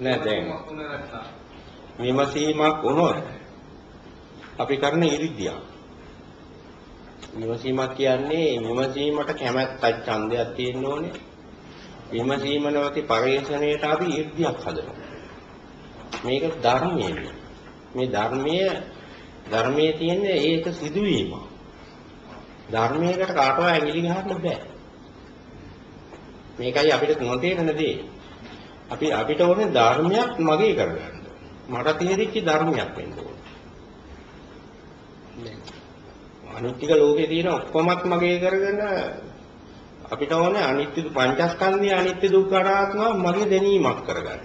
නෑ දැන් මොකුනේ නැත්නම් විමසීමක් වුණොත් අපි කරන ඉරිද්දියක්. විමසීමක් කියන්නේ විමසීමට කැමැත්තක් ඡන්දයක් තියෙන්න ඕනේ. විමසීම නැවති පරිශ්‍රණයට අපි ඉරිද්දියක් හදනවා. මේක ධර්මයේ. මේ ධර්මයේ ධර්මයේ තියෙන ඒක සිදුවීම. ධර්මයකට කාටවත් ඇඟිලි ගහන්න බෑ. මේකයි අපිට නොතේරෙන දේ. අපි අපිට ඕනේ ධර්මයක් මගේ කරගන්න. මට තේරිච්ච ධර්මයක් වෙන්න ඕනේ. අනිත්‍යක ලෝකේ තියෙන ඔක්කොමත් මගේ කරගෙන අපිට ඕනේ අනිත්‍ය පංචස්කන්ධය අනිත්‍ය දුක්ඛ අනාත්ම මගේ දැනීමක් කරගන්න.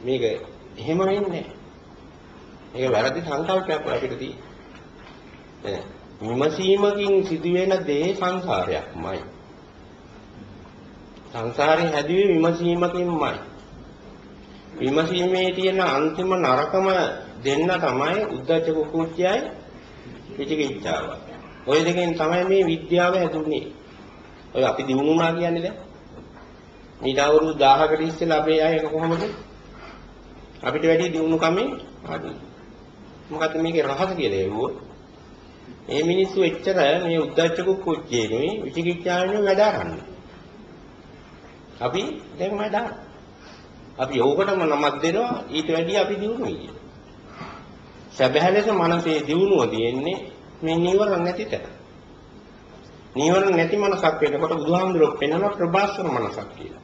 මේක එහෙම වෙන්නේ. මේක වැරදි සංකල්පයක් අපිට තියෙන්නේ. විමසීමකින් සිදුවෙන දේ සංසාරයක්මයි. සංසාරේ හැදුවේ විමසීමකින්මයි. විමසීමේ තියෙන අන්තිම නරකම දෙන්න තමයි උද්දච්ච කුක්කුච්චයයි විචිකිච්ඡාව. ওই දෙකෙන් තමයි මේ විද්‍යාව හැදුනේ. ඔය අපි දිනුනා කියන්නේ දැන්. ඊට අවුරුදු 1000කට ඉස්සෙල්ලා අපේ අය කොහොමද? අපිට වැඩි දිනු කමේ ආදී. මොකද මේකේ රහස කියලා එවුවොත් මේ මිනිස්සු එච්චර මේ උද්දච්ච කුක්කුච්චේනේ විචිකිච්ඡාවෙන් වැඩ ගන්නවා. අපි දැන් වැඩ අපි යෝගටම නමක් දෙනවා ඊට වැඩිය අපි දිනුනේ කියන. සැබෑ ලෙස මනසේ දිනුව තියෙන්නේ මේ නීවරණ නැති තැන. නීවරණ නැති මනසක් වෙනකොට බුදුහාමුදුරුවෝ පෙන්වන ප්‍රබාස්වර මනසක් කියලා.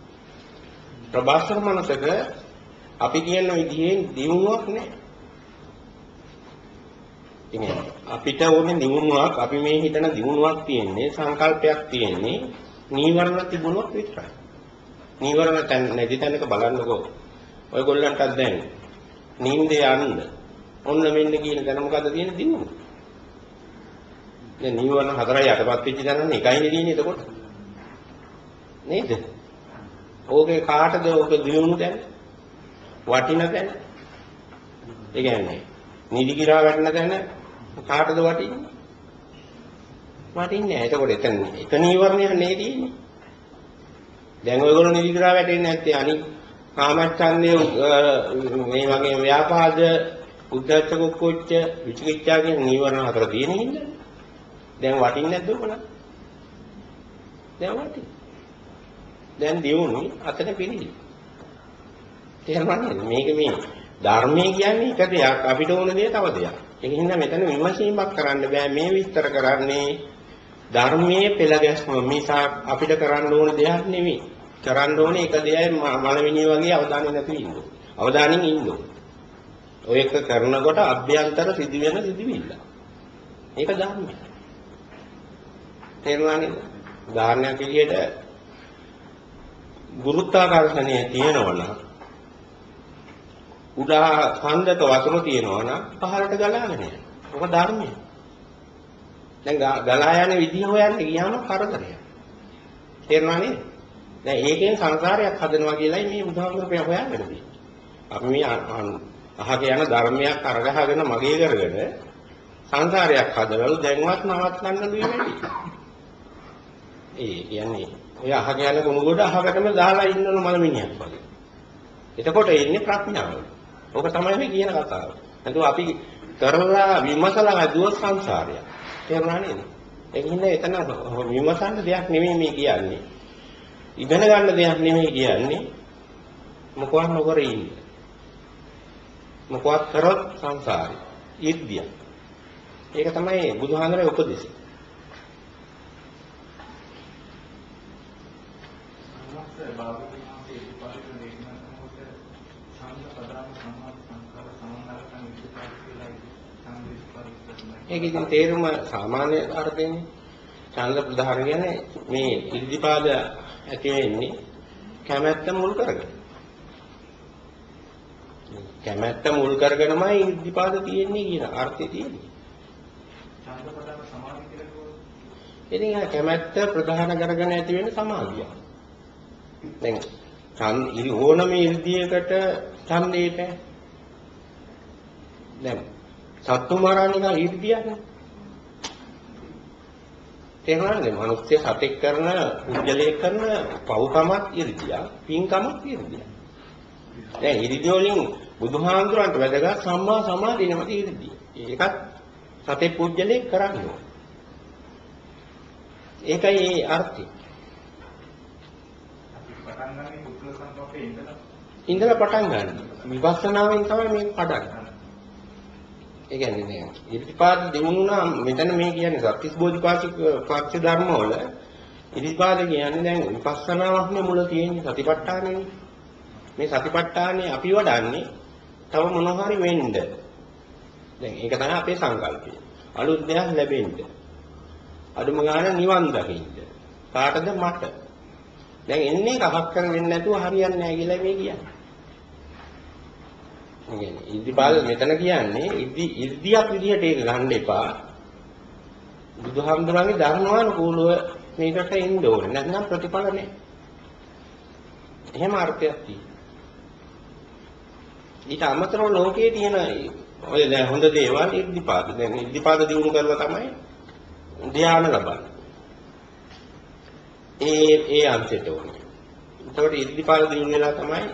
ප්‍රබාස්වර මනසක අපි කියන විදිහේ දිනුවක් නැහැ. ඉතින් අපිට ඕනේ දිනුවක් අපි මේ හිතන දිනුවක් තියෙන්නේ සංකල්පයක් තියෙන්නේ නීවරණ තිබුණොත් විතරයි. නීවරණ තැන් නැති තැනක බලන්නකෝ. ඔයගොල්ලන්ටත් දැන් නිින්දේ යන්න ඔන්න මෙන්න කියන දැන මොකද්ද තියෙන දිනුව. දැන් නීවරණ හතරයි යටපත් වෙච්ච දැනන්නේ එකයිනේ තියෙන්නේ එතකොට. නේද? ඕකේ කාටද ඕක දිනුණු දැන්? වටින දැන්? ඒ කියන්නේ නිදි කිරා වැටෙන දැන කාටද වටින්නේ? වටින්නේ නැහැ. එතකොට එතන එක නීවරණයක් නේ තියෙන්නේ. දැන් ඔයගොල්ලෝ නිදි කිරා වැටෙන්නේ නැත්තේ අනිත් කාමච්ඡන්දේ මේ වගේ ව්‍යාපාද උද්ධච්ච කුක්කුච්ච විචිකිච්ඡා කියන නීවරණ හතර තියෙන හින්දා දැන් වටින්නේ නැද්ද උකලා? දැන් වටින්නේ. දැන් දියුණු අතට පිළිලි. තේරුණාද? මේක මේ ධර්මයේ කියන්නේ එක දෙයක් අපිට ඕන දේ තව දෙයක්. ඒක හින්දා මෙතන විමසීමක් කරන්න බෑ මේ විස්තර කරන්නේ ධර්මයේ පෙළ ගැස්ම මිසක් අපිට කරන්න ඕන දෙයක් නෙවෙයි. කරන්න ඕනේ එක දෙයයි මලවිනිය වගේ අවධානය නැතුව ඉන්න ඕනේ. අවධානයෙන් ඉන්න ඕනේ. ඔය එක කරනකොට අභ්‍යන්තර සිදුවෙන සිදුවිල්ල. ඒක ධර්මය. තේරුණා නේද? උදාහරණයක් විදිහට ගුරුත්වාකර්ෂණය තියෙනවනම් උඩා ඛණ්ඩක වතුර තියෙනවනම් පහළට ගලාගෙන යනවා. ඔක ධර්මය. දැන් ගලා යන විදිහ හොයන්න ගියාම කරදරයක්. තේරුණා නේද? දැන් ඒකෙන් සංසාරයක් හදනවා කියලායි මේ බුදුහාමුදුරුවෝ හොයාගෙන තියෙන්නේ. අපි මේ අහක යන ධර්මයක් අරගහගෙන මගේ කරගෙන සංසාරයක් හදවලු දැන්වත් නවත්තන්න දෙන්නේ ඒ කියන්නේ ඔය අහක යන කුණු ගොඩ අහකටම දාලා ඉන්නවලු මලමිනියක් වගේ. එතකොට එන්නේ ප්‍රඥාව. ඕක තමයි මේ කියන කතාව. නැතුව අපි කරලා විමසලා හදුවොත් සංසාරය. තේරුණා නේද? ඒකින්ද එතන විමසන්න දෙයක් නෙමෙයි මේ කියන්නේ. ඉගෙන ගන්න දෙයක් නෙමෙයි කියන්නේ. මොකවත් නොකර ඉන්නේ. මොකවත් කරොත් සංසාරේ. ඉද්දිය. ඒක තමයි බුදුහාමරේ උපදේශය. ඒක ඉතින් තේරුම සාමාන්‍ය අර්ථයෙන්නේ ඡන්ද ප්‍රධාන කියන්නේ මේ ඉර්ධිපාද ඇති වෙන්නේ කැමැත්ත මුල් කරගෙන. කැමැත්ත මුල් කරගෙනමයි ඉද්ධිපාද තියෙන්නේ කියන අර්ථය තියෙන්නේ. ඡන්දපදම සමාධි කියලා කිව්වොත් ඉතින් ආ කැමැත්ත ප්‍රධාන කරගෙන ඇති වෙන සමාධිය. දැන් ඡන්ද ඉරි ඕනම ඉර්ධියකට ඡන්දේ බෑ. දැන් සත්තු මරණ එක ඉර්ධියක්නේ. තේරුණාද? මිනිස්සු සතෙක් කරන උද්දලයක් කරන පව්කමක් ඉර්ධිය, පින්කමක් ඉර්ධිය. දැන් ඉර්ධිය වලින් බුදුහාඳුරන්ට වැදගත් සම්මා සමාධිය නැමැති ඉර්ධිය. ඒකත් සතේ පුජ්‍යලේ කරන්නේ. ඒකයි ඒ අර්ථය. ගන්නේ ඉඳලා පටන් ගන්න. විපස්සනාවෙන් තමයි මේක පටන් ඒ කියන්නේ නේ ඉරිපාද දෙවුණා මෙතන මේ කියන්නේ සත්‍තිස් බෝධිපාශික පක්ෂ ධර්ම වල ඉරිපාද කියන්නේ දැන් විපස්සනාවක් නේ මුල තියෙන්නේ සතිපට්ඨානෙනේ. මේ සතිපට්ඨානේ අපි වඩන්නේ තව මොනවා හරි වෙන්න. දැන් ඒක තමයි අපේ සංකල්පය. අලුත් දෙයක් ලැබෙන්න. අඩුම ගාන නිවන් දකින්න. කාටද මට? දැන් එන්නේ කහක් කර වෙන්නේ නැතුව හරියන්නේ නැහැ කියලා මේ කියන්නේ. ඒ කියන්නේ ඉර්ධිපාද මෙතන කියන්නේ ඉර්ධි ඉර්ධියක් විදිහට ඒක ගන්න එපා. බුදුහාමුදුරන්ගේ ධර්මානුකූලව මේකට එන්න ඕනේ. නැත්නම් ප්‍රතිඵල නැහැ. එහෙම අර්ථයක් තියෙනවා. ඊට අමතරව ලෝකයේ තියෙන ඔය දැන් හොඳ දේවල් ඉර්ධිපාද. දැන් ඉර්ධිපාද දිනු කරලා තමයි ධ්‍යාන ලබන්නේ. ඒ ඒ අන්තයට ඕනේ. ඒතකොට ඉර්ධිපාද දිනු වෙලා තමයි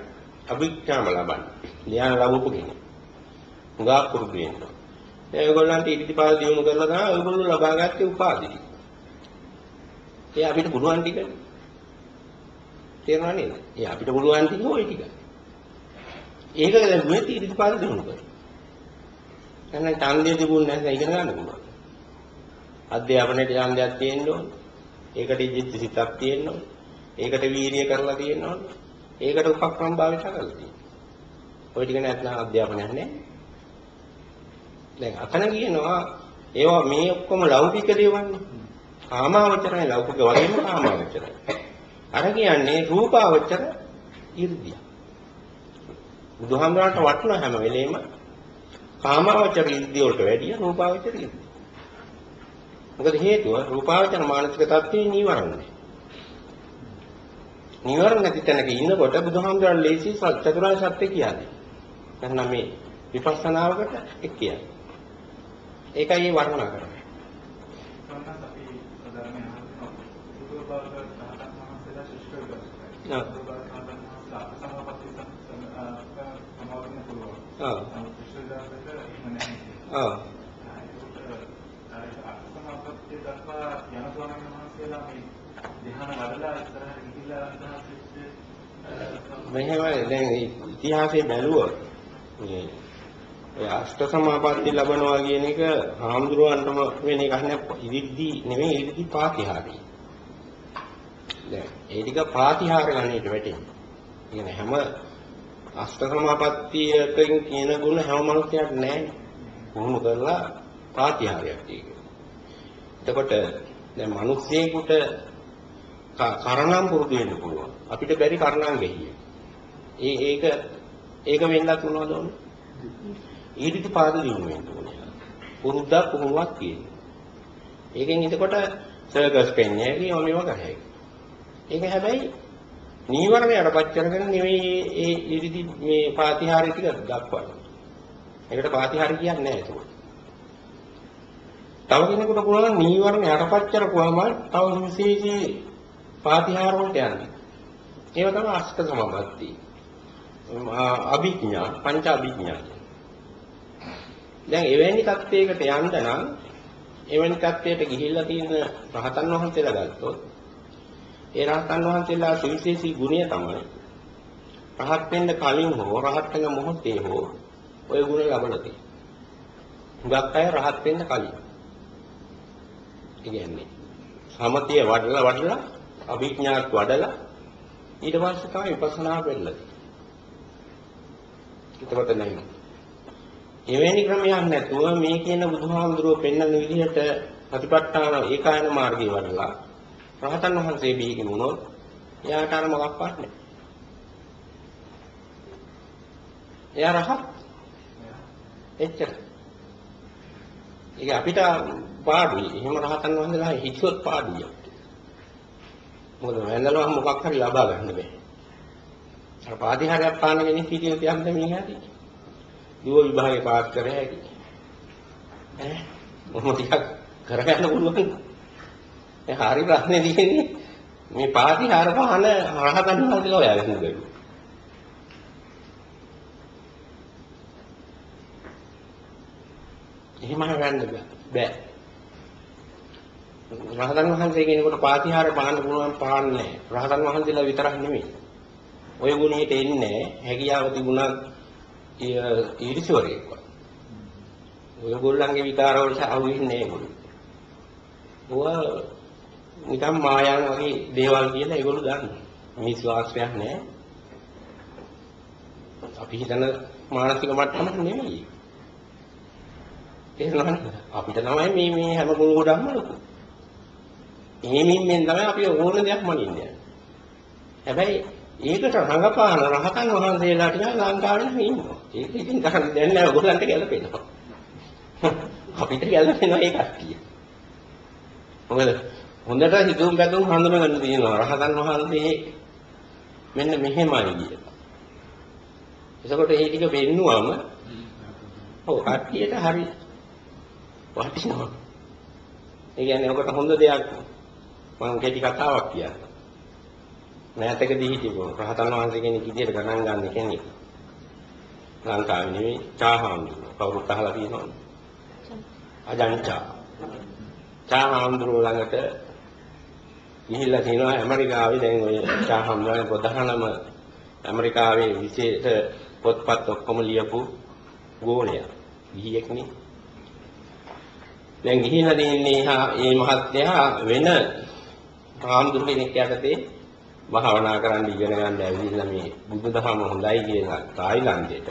අභිඥාම ලබන්නේ. ධ්‍යාන ලැබුපු කෙනෙක්. හුඟා පුරුදු වෙනවා. දැන් ඒගොල්ලන්ට ඉර්ධිපාද දිනු කරලා තමයි ඒගොල්ලෝ ලබාගත්තේ උපාධිය. ඒ අපිට පුළුවන් ටික. තේරුණා නේද? ඒ අපිට පුළුවන් ටික ওই ටික. ඒක දැන් මේ ඉර්ධිපාද දිනු කරා. එහෙනම් ඡන්දය තිබුණ නැත්නම් ඉගෙන ගන්න පුළුවන්. අධ්‍යාපනයේ ඡන්දයක් තියෙන්න ඕනේ. ඒකට ඉජිත් සිතක් තියෙන්න ඕනේ. ඒකට වීරිය කරලා තියෙන්න ඕනේ. ඒකට උපක්‍රම භාවිත කරලා තියෙනවා. ওই ටික නැත්නම් අධ්‍යාපනයක් නැහැ. දැන් අතන කියනවා ඒවා මේ ඔක්කොම ලෞකික දේවල්නේ. කාමාවචරයි ලෞකික වගේම කාමාවචරයි. අර කියන්නේ රූපාවචර 이르දිය. බුදුහාමරට වටන හැම වෙලෙම කාමාවචර 이르දිය වලට වැඩිය රූපාවචර 이르දිය. මොකද හේතුව රූපාවචර මානසික தත්ත්වේ නීවරණයි. නීවරණ නැති තැනක ඉන්නකොට බුදුහාමරන් ලේසි සත්‍යතුරා සත්‍ය කියන්නේ. එහෙනම් මේ විපස්සනාවකට එක් කියන්නේ. ඒකයි මේ වර්ණනා කරන්නේ. සම්මත අපි ධර්මය අහනවා බුදු බව රහතන් වහන්සේලා ශිෂ්ට වෙනවා. නැහැ. ඔව්. ඒකට අපසමපත්ති දක්වා යන ස්වාමීන් වහන්සේලා මේ ධ්‍යාන වඩලා ඉස්සරහට ගිහිල්ලා අදහස් මෙහෙමයි දැන් ඉතිහාසයේ බැලුවොත් මේ ඔය අෂ්ට සමාපatti ලබනවා කියන එක හාමුදුරුවන්ටම වෙන එකක් නෑ ඉරිද්දි නෙමෙයි ඉරිද්දි පාතිහාරයි. දැන් ඒ ටික පාතිහාර ගන්නට වැටෙනවා. කියන්නේ හැම අෂ්ට සමාපත්තියකින් කියන ගුණ හැම මනුස්සයෙක් නෑනේ. කොහොම කරලා පාතිහාරයක් ඒක. එතකොට දැන් මිනිස්සෙකුට කරණම් පුරුදු වෙන්න පුළුවන්. අපිට බැරි කරණම් ගෙහිය. ඒ ඒක ඒක වෙන්නත් මොනවද ඕනේ? ඊටිට පාද දිනු වෙන්න ඕනේ. පුරුද්දක් පුහුණුවක් කියන්නේ. ඒකෙන් එතකොට සර්කස් පෙන්නේ කියව මේවා කරහැයි. ඒක හැබැයි නීවරණ යටපත් කරගෙන නෙවෙයි ඒ ඊටිදි මේ පාතිහාරය ටික දක්වන්නේ. ඒකට පාතිහාරය කියන්නේ නැහැ ඒක. තව කෙනෙකුට පුළුවන් නීවරණ යටපත් කරපුවාම තව විශේෂී පාතිහාර වලට යන්නේ. ඒව තමයි අෂ්ට සමාපatti. අභිඥා පංච අභිඥා දැන් එවැනි தත්වයකට යන්න නම් එවැනි தත්වයට ගිහිල්ලා තියෙන රහතන් වහන්සේලා ගත්තොත් ඒ රහතන් වහන්සේලා සුවිශේෂී ගුණය තමයි රහත් වෙන්න කලින් හෝ රහත් වෙන මොහොතේ හෝ ওই ගුණය ලබලා තියෙනවා. හුඟක් අය රහත් වෙන්න කලින්. කියන්නේ සමතිය වඩලා වඩලා අභිඥාවක් වඩලා ඊට පස්සේ තමයි විපස්සනා වෙන්නේ. එතකොට නෑ. එවැනි ක්‍රමයක් නැතුව මේ කියන බුදුහාමුදුරුවෝ පෙන්වන විදිහට ප්‍රතිපත්තාන ඒකායන මාර්ගයේ වඩලා රහතන් වහන්සේ බිහිගෙන වුණොත් එයාට අර මොකක්වත් නැහැ. එයා රහත්. එච්චර. ඒක අපිට පාඩුයි. එහෙම රහතන් වහන්සේලා හිතුවොත් පාඩුයි. මොකද වැඳලා මොකක් හරි ලබා ගන්න බෑ. අර පාදිහාරයක් පාන කෙනෙක් හිටියොත් යන්න මිනිහාට. දුව විභාගේ පාස් කර හැකි. ඈ මොහොම ටිකක් කරගන්න පුළුවන්. ඒ හරි ප්‍රශ්නේ තියෙන්නේ මේ පාදිහාර පහන රහතන් වහන්සේලා ඔයාගෙන ගියා. එහෙම හොයන්න බෑ. රහතන් වහන්සේ කෙනෙකුට පාතිහාර පාන්න පුළුවන් පාන්නේ රහතන් වහන්සේලා විතරක් නෙමෙයි. ඔය ගුණයට එන්නේ හැකියාව තිබුණත් ඊර්ෂ්‍යවරයෙක්. ඔය ගොල්ලන්ගේ විකාර වලට අහු වෙන්නේ නැහැ ඒගොල්ලෝ. ඔය නිකම් මායාව වගේ දේවල් කියලා ඒගොල්ලෝ දන්නවා. මිනිස් වාස්ත්‍රයක් නැහැ. අපි හිතන මානසික මට්ටමක් නෙමෙයි. තේරෙනවද? අපිට තමයි මේ මේ හැම කුණු ගොඩක්ම ලොකු. එහෙමින් මෙන් තමයි අපි ඕන දෙයක් මනින්නේ. හැබැයි ඒකට රඟපාන රහතන් වහන්සේලා ටික ලංකාවේ ඉන්නවා. ඒක ඉතින් කරන්න දැන් නෑ ඔයගොල්ලන්ට ගැලපෙනවා. අපිට ගැලපෙනවා ඒ කට්ටිය. මොකද හොඳට හිතුම් බැලුම් හඳුනගන්න තියෙනවා රහතන් වහන්සේ මෙන්න මෙහෙමයි කියලා. එතකොට ඒ ටික වෙන්නුවම ඔව් කට්ටියට හරි වටිනවා. ඒ කියන්නේ ඔකට හොඳ දෙයක් මම කෙටි කතාවක් කියන්නම්. මෑතකදී හිටපු රහතන් වහන්සේ කෙනෙක් විදියට ගණන් ගන්න කෙනෙක්. ලංකාවේ නෙමෙයි චාහාම්දුර කවුරුත් අහලා තියෙනවද? අජන්චා. චාහාම්දුර ළඟට ගිහිල්ලා තිනවා ඇමරිකාවේ දැන් ඔය චාහාම්දුරගේ ප්‍රධානම ඇමරිකාවේ විශේෂ පොත්පත් ඔක්කොම ලියපු ගෝණයක්. ගිහියෙක්නේ දැන් ගිහිලා දෙන්නේ මේ මහත්තයා වෙන ආම්දුර කෙනෙක් යටතේ භාවනා කරන්න ඉගෙන ගන්න ඇවිල්ලා මේ බුදුදහම හොඳයි කියලා තායිලන්තෙට.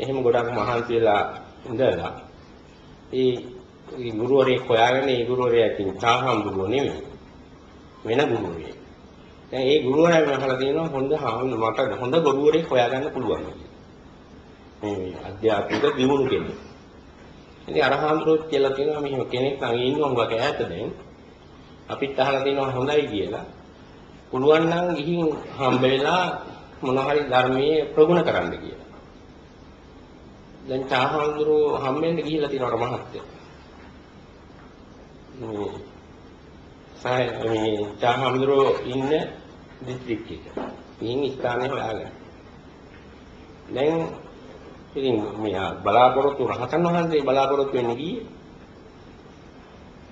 එහෙම ගොඩක් මහන්සි වෙලා ඉඳලා ඒ ඒ ගුරුවරයෙක් හොයාගෙන ඒ ගුරුවරයා ඉතින් තාහම්දුරුව නෙමෙයි. වෙන ගුරුවරයෙක්. දැන් ඒ ගුරුවරයා මහලා තියෙනවා හොඳ හාමුදුර මට හොඳ ගුරුවරයෙක් හොයාගන්න පුළුවන්. මේ අධ්‍යාත්මික දියුණු කෙනෙක්. ඉතින් අරහාන්තරොත් කියලා කියනවා මෙහෙම කෙනෙක් නම් ඉන්නවා හුඟක් ඈත දැන්. අපිත් අහලා තියෙනවා හොඳයි කියලා. පුළුවන් නම් ගිහින් හම්බ වෙලා මොන හරි ධර්මයේ ප්‍රගුණ කරන්න කියලා. දැන් තාහාඳුරෝ හම්බෙන්න ගිහිල්ලා තියෙනවා මහත්තයා. මේ සාය මේ තාහාඳුරෝ ඉන්න දිස්ත්‍රික්ක එක. මින් ස්ථානය හොයාගන්න. දැන් ඉතින් මේ බලාපොරොත්තු රහතන් වහන්සේ බලාපොරොත්තු වෙන්නේ ගියේ.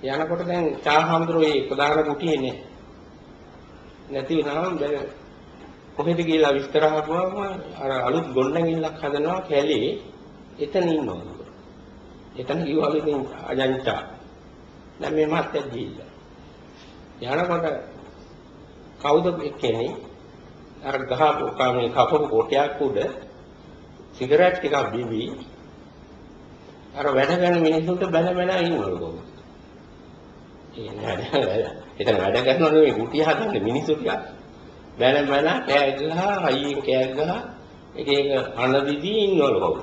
යනකොට දැන් චාහාම්දුරෝ ඒ ප්‍රධාන කුටියේනේ. නැති වෙනාම දැන් කොහෙද කියලා විස්තර අහපුවම අර අලුත් ගොඩනැගිල්ලක් හදනවා කැලේ එතන ඉන්නවා. එතන කිව්වලු ඉතින් අජන්චා. දැන් මේ මාත්‍ය දීලා. යනකොට කවුද එක්කෙනේ අර ගහ කාමේ කපපු කොටයක් උඩ සිගරට් ටිකක් බිවි අර වැඩ කරන මිනිස්සුන්ට බැල බැල ඉන්නවලු. ඒ නෑ එතන වැඩ කරනවා නෙවෙයි කුටිය හදන්නේ මිනිස්සු ටික. බැල බැල කෑ ගහ, අයියෙන් කෑ ගහ, එක එක අඬ දිදී ඉන්නවලු කවුද.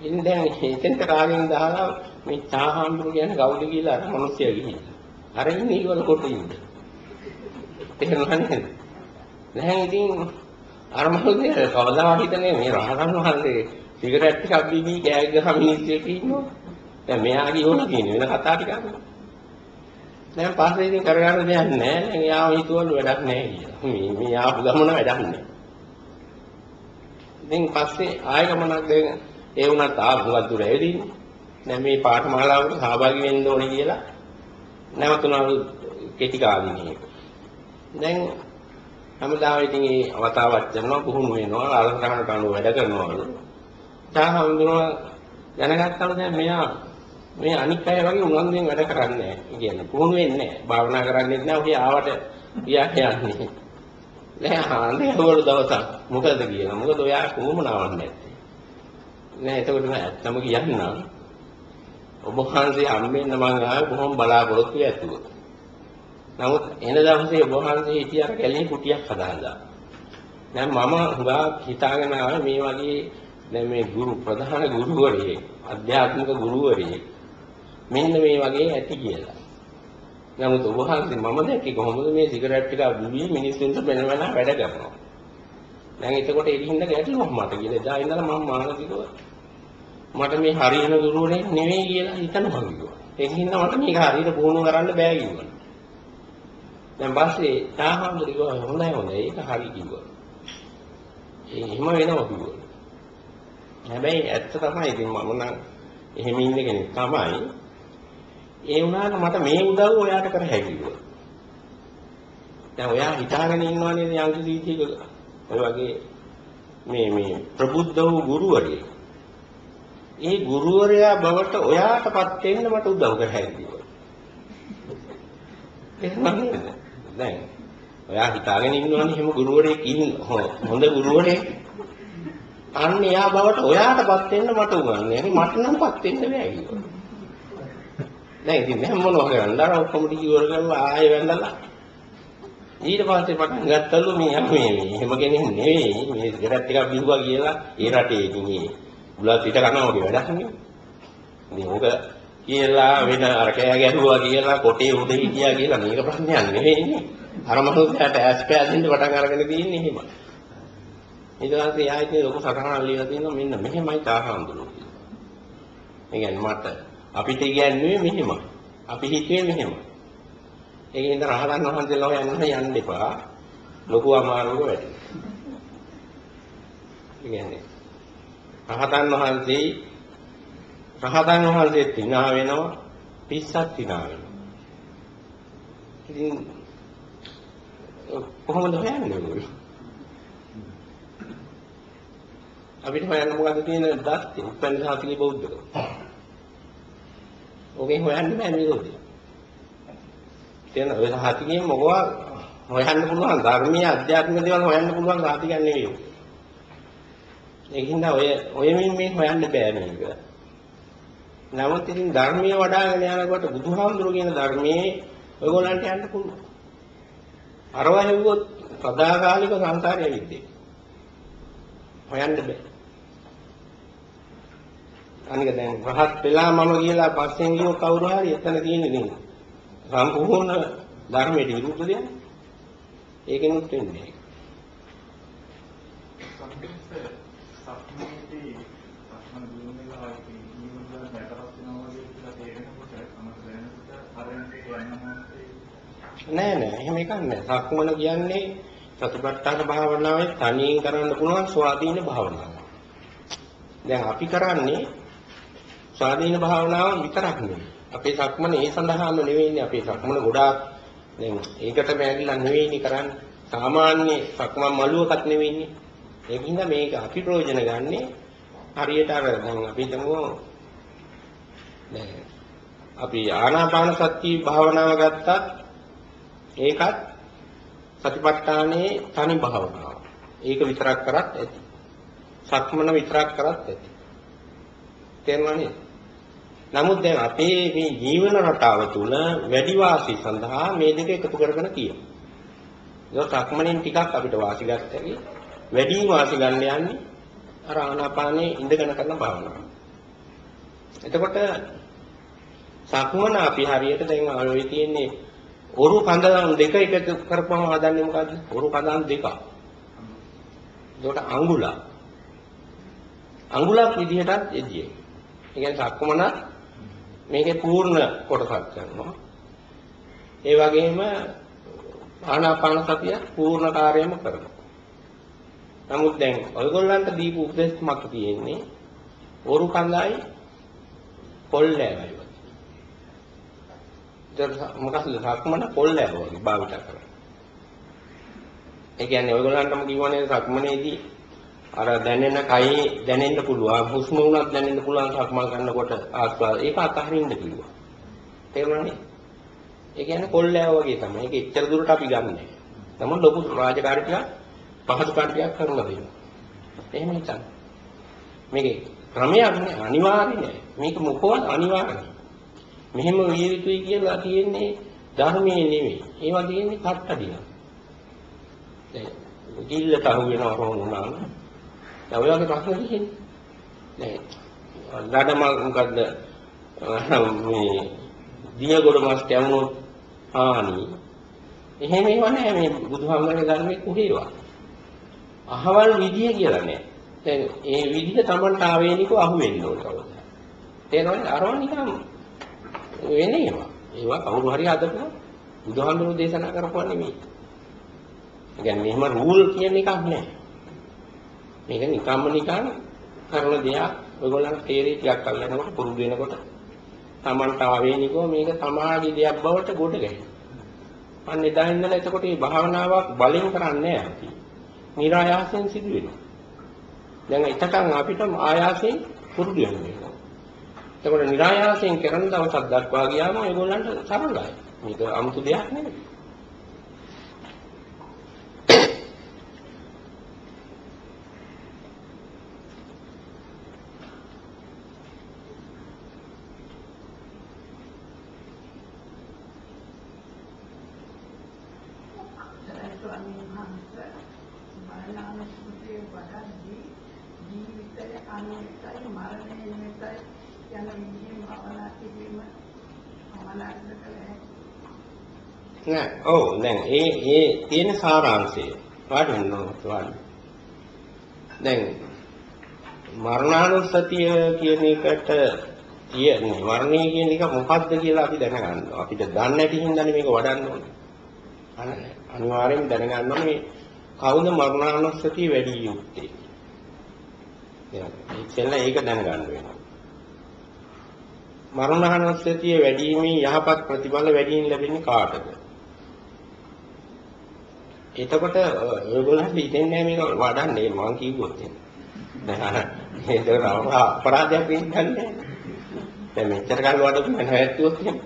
ඉතින් දැන් එතෙන්ට කාගෙන් දාලා මේ චාහාම්බුරු කියන්නේ කවුද කියලා අර මිනිස්සයා ගිහිල්ලා. අර ඉන්නේ ඊවල කොට ඉන්නේ. තේරුණා නේද? දැන් ඉතින් අර මොකද කවදාවත් හිතන්නේ මේ රහතන් වහන්සේ සිගරට් ටිකක් බීවි කෑග ගහ මිනිස්සෙක් ඉන්නවා. දැන් මෙයාගේ ඕන කියන්නේ වෙන කතා ටිකක්. දැන් පස්සේ ඉතින් කරගන්න දෙයක් නැහැ. දැන් යාව හිතුවලු වැඩක් නැහැ කියලා. මේ මේ ආපු ගමන වැඩක් නැහැ. ඉතින් පස්සේ ආය ගමනක් දැන් ඒ වුණත් ආපු වතුර ඇවිදින්නේ. දැන් මේ පාඨමාලාවට සහභාගී වෙන්න ඕනේ කියලා නැවතුණලු කෙටි කාලිනියක. දැන් හැමදාම ඉතින් ඒ අවතාවක් කරනවා පුහුණු වෙනවා ආලංකරණ කණුව වැඩ කරනවලු. තාහඳුනවා දැනගත්තම දැන් මෙයා මේ අනික් අය වගේ උනන්දුවෙන් වැඩ කරන්නේ නැහැ. කියන්නේ පුහුණු වෙන්නේ නැහැ. භාවනා කරන්නේ නැහැ. ඔහේ ආවට ගියා යන්නේ. නෑ හාන්නේ අවුල දවසක් මොකද කියලා. මොකද ඔයා කොහොමනාවක් නැත්තේ. නෑ එතකොට නෑ ඇත්තම කියන්නම්. ඔබ වහන්සේ හම්බෙන්න මං ආවේ කොහොම බලාපොරොත්තු ඇතුව. නමුත් එන දවසේ ඔබ වහන්සේ හිටිය අර කැලේ කුටියක් හදාගා. දැන් මම හුඟා හිතාගෙන ආවේ මේ වගේ දැන් මේ ගුරු ප්‍රධාන ගුරුවරයෙක් අධ්‍යාත්මික ගුරුවරයෙක් මෙන්න මේ වගේ ඇති කියලා. නමුත් ඔබ වහන්සේ මම දැක්කේ කොහොමද මේ සිගරට් ටික බිවි මිනිස්සුන්ට වෙන වෙන වැඩ කරනවා. දැන් එතකොට එකින්ද ගැටලුවක් මට කියලා. එදා ඉඳලා මම මානසිකව මට මේ හරියන ගුරුවරයෙක් නෙවෙයි කියලා හිතනවා කිව්වා. ඒකින්ද මට මේක හරියට පුහුණු කරන්න බෑ කිව්වා. දැන් පස්සේ තාහාමුදුර කිව්වා හොඳයි හොඳයි ඒක හරි කිව්වා. ඒ එහෙම වෙනවා කිව්වා. හැබැයි ඇත්ත තමයි ඉතින් මම නම් එහෙම ඉන්න කෙනෙක් තමයි. ඒ වුණාට මට මේ උදව්ව ඔයාට කර හැකියි. දැන් ඔයා හිතාගෙන ඉන්නවා නේද යම් කිසි විදිහක ඔය වගේ මේ මේ ප්‍රබුද්ධ වූ ගුරුවරයෙක්. ඒ ගුරුවරයා බවට ඔයාටපත් වෙන්න මට උදව් කර හැකියි. එහෙම නේද? දැන් ඔයා හිතාගෙන ඉන්නවනේ එහෙම ගුරුවරයෙක් ඉන්න හොඳ ගුරුවරයෙක් අන්න එයා බවට ඔයාටපත් වෙන්න මට උගන්වන්නේ. මට නම්පත් වෙන්න බෑ කිව්වා. දැන් ඉතින් මම මොනවා කරන්නද? අර ඔක්කොම ටික ඉවර කරලා ආයෙ වැඳලා ඊට පස්සේ පටන් ගත්තලු මේ මේ එහෙම කෙනෙක් නෙවෙයි මේ සිගරට් ටිකක් බිව්වා කියලා ඒ රටේ ඉතින් මේ බුලත් පිට කනවා වගේ වැඩක් නෙවෙයි. ඉතින් ඕක කියලා වෙන අර කෑ ගැහුවා කියලා කොටේ උඩ හිටියා කියලා මේක ප්‍රශ්නයක් නෙවෙයිනේ. අර මනුස්සයාට ඇස් පෑදෙන්න පටන් අරගෙන තියෙන්නේ එහෙම. ඊට පස්සේ ආයෙත් ලොකු සටහනක් ලියලා තියෙනවා මෙන්න මෙහෙමයි තාහාඳුරු කියලා. ඒ කියන්නේ මට අපිට කියන්නේ මෙහෙමයි. අපි හිතුවේ මෙහෙමයි. ඒකින්ද රහතන් වහන්සේලා හොයන්න යන්න එපා. ලොකු අමාරුවක වැඩි. ඒ කියන්නේ රහතන් වහන්සේ රහතන් වහන්සේ තිනා වෙනවා පිස්සක් තිනා වෙනවා. ඉතින් කොහොමද හොයන්නේ ඔයගොල්ලෝ? අපිට හොයන්න මොකද තියෙන දස්ති උපෙන් සාතිකේ බෞද්ධකම. ඔකෙන් හොයන්න බෑ මේකෝදී. තේන ඔය සාතිකේ මොකවා හොයන්න පුළුවන් ධර්මීය අධ්‍යාත්මික දේවල් හොයන්න පුළුවන් සාතිකයක් නෙවෙයි. ඒකින්ද ඔය ඔය මින් මේ හොයන්න බෑ මේක. නමුත් ඉතින් ධර්මීය වඩාගෙන යනකොට බුදුහාමුදුරුවෝ කියන ධර්මයේ ඔයගොල්ලන්ට යන්න පුළුවන්. අරව හැවුවොත් සදාකාලික සංසාරය විද්දේ. හොයන්න බෑ. අනික දැන් රහත් වෙලා මම කියලා පස්සෙන් ගියෝ කවුරු හරි එතන තියෙන්නේ නේ. සම්පූර්ණ ධර්මයට විරුද්ධ දෙයක්. ඒකෙනුත් වෙන්නේ. සම්මේදී සම්මන දුන්නේලා ආයි නිවන නැතරස් වෙනවා වගේ කියලා තේරෙනකොට අමත දැනෙනකොට හරියට යන්න නෑ නෑ එහෙම එකක් නෑ. සක්මන කියන්නේ සතිපට්ඨාන භාවනාවේ තනියෙන් කරන්න පුළුවන් ස්වාධීන භාවනාවක්. දැන් අපි කරන්නේ ස්වාධීන භාවනාව විතරක් නෙවෙයි. අපේ සක්මන ඒ සඳහාම නෙවෙයිනේ අපේ සක්මන ගොඩාක් දැන් ඒකට බැඳිලා නෙවෙයිනේ කරන්නේ. සාමාන්‍ය සක්මන් මළුවකත් නෙවෙයිනේ. ඒකින්ද මේක අපි ප්‍රයෝජන ගන්නෙ හරියට අර දැන් අපි හිතමු දැන් අපි ආනාපාන සති භාවනාව ගත්තත් ඒකත් සතිපට්ඨානයේ තනි භාවනාව. ඒක විතරක් කරත් ඇති. සක්මන විතරක් කරත් ඇති. තේරුණා නේද? නමුත් දැන් අපේ මේ ජීවන රටාව තුළ වැඩි වාසි සඳහා මේ දෙක එකතු කරගෙන තියෙනවා. ඒක සක්මණෙන් ටිකක් අපිට වාසි ගන්නකේ වැඩිම වාසි ගන්න යන්නේ අර ආනාපානේ ඉඳගෙන කරන භාවනාව. එතකොට සක්මන අපි හරියට දැන් ආවේ තියෙන්නේ ඔරු කඳන් දෙක එකතු කරපුවම හදන්නේ මොකද්ද? ඔරු කඳන් දෙක. ඒකට අඟුල. අඟුලක් විදිහටත් එදියේ. ඒ කියන්නේ සක්මන මේකේ පූර්ණ කොටසක් කරනවා. ඒ වගේම ආනාපාන සතිය පූර්ණ කාර්යයම කරනවා. නමුත් දැන් ඔයගොල්ලන්ට දීපු උපදේශ මත තියෙන්නේ ඔරු කඳයි කොල්ලෑවයි. ඒක මොකක්ද සක්මන කොල්ලෑව වගේ භාවිත කරන්නේ. ඒ කියන්නේ ඔයගොල්ලන්ටම කියවනේ සක්මනේදී අර දැනෙන කයි දැනෙන්න පුළුවන් හුස්ම උනත් දැනෙන්න පුළුවන් සක්මන් කරනකොට ආස්වාද ඒක අතහරින්න කිව්වා. තේරුණානේ? ඒ කියන්නේ කොල්ලෑව වගේ තමයි. ඒක එච්චර දුරට අපි ගන්නෑ. නමුත් ලොකු රාජකාරී ටිකක් පහසු කාර්යයක් කරලා දෙනවා. එහෙම හිතන්න. මේකේ ක්‍රමයක් නෑ අනිවාර්ය නෑ. මේක මොකවත් අනිවාර්යයි. මෙහෙම විය යුතුයි කියලා තියෙන්නේ ධර්මයේ නෙවෙයි. ඒවා තියෙන්නේ කට්ටඩියක්. කිල්ලට අහු වෙනවා කොහොම වුණාම. දැන් ඔය වගේ ප්‍රශ්න තියෙන්නේ. දැන් ළඩම මොකද්ද මේ දියගොඩ මාස් කැවුනොත් හානි. එහෙම ඒවා නෑ මේ බුදුහාමුදුරනේ ධර්මයේ කොහේවත්. අහවල් විදිය කියලා නෑ. දැන් ඒ විදිය Tamanට ආවේනිකව අහු වෙන්න ඕන කවදා. තේරෙනවද? අරවා නිකන් වෙන්නේ ඒවා. ඒවා කවුරු හරි හදපුවා බුදුහාමුදුරුවෝ දේශනා කරපුවා නෙමෙයි. ඒ කියන්නේ මෙහෙම රූල් කියන එකක් නෑ. මේක නිකම්ම නිකන් කරන දෙයක්. ඔයගොල්ලන් තේරෙයි ටිකක් අල්ලනකොට පුරුදු වෙනකොට තමන්ට ආවේනිකව මේක තමාගේ දෙයක් බවට ගොඩ ගැහෙනවා. අන්න එදා ඉඳලා එතකොට මේ භාවනාවක් බලෙන් කරන්නේ නැහැ. නිරායාසයෙන් සිදු වෙනවා. දැන් එතකන් අපිට ආයාසයෙන් පුරුදු වෙනවා. එතකොට නිරායාසයෙන් කරන දවසක් දක්වා ගියාම ඒගොල්ලන්ට සරලයි. මේක 아무තු දෙයක් නෙමෙයි. ජීවිතය අනිත්‍යයි මරණය නිමිත්තයි යන විදිහෙන් භවනා කිරීම සමානක්ද කළ හැකියි. නෑ ඔව් දැන් ඒ ඒ තියෙන සාරාංශය. වාඩි වෙන්න ඕන වාඩි දැන් මරණානුස්සතිය කියන එකට කියන්නේ මරණය කියන එක මොකක්ද කියලා අපි දැනගන්න ඕන අපිට දන්නේ නැති හින්දානේ මේක වඩන්න ඕනේ. අනේ අනිවාර්යෙන් දැනගන්න ඕනේ කවුද මරණානුස්සතිය වැඩි යුත්තේ? දැන් ඉතින් ඒක දැනගන්න වෙනවා. මරණානුස්සතිය වැඩිීමේ යහපත් ප්‍රතිඵල වැඩියෙන් ලැබෙන්නේ කාටද? එතකොට ඔයගොල්ලන්ට හිතෙන්නේ මේක වඩන්නේ. මං කිව්වොත් එහෙනම් ඒක අපරාධයක් වෙන්නේ දැන් මෙච්චර කල් වඩපු නැහැත්තුවොත් එහෙනම්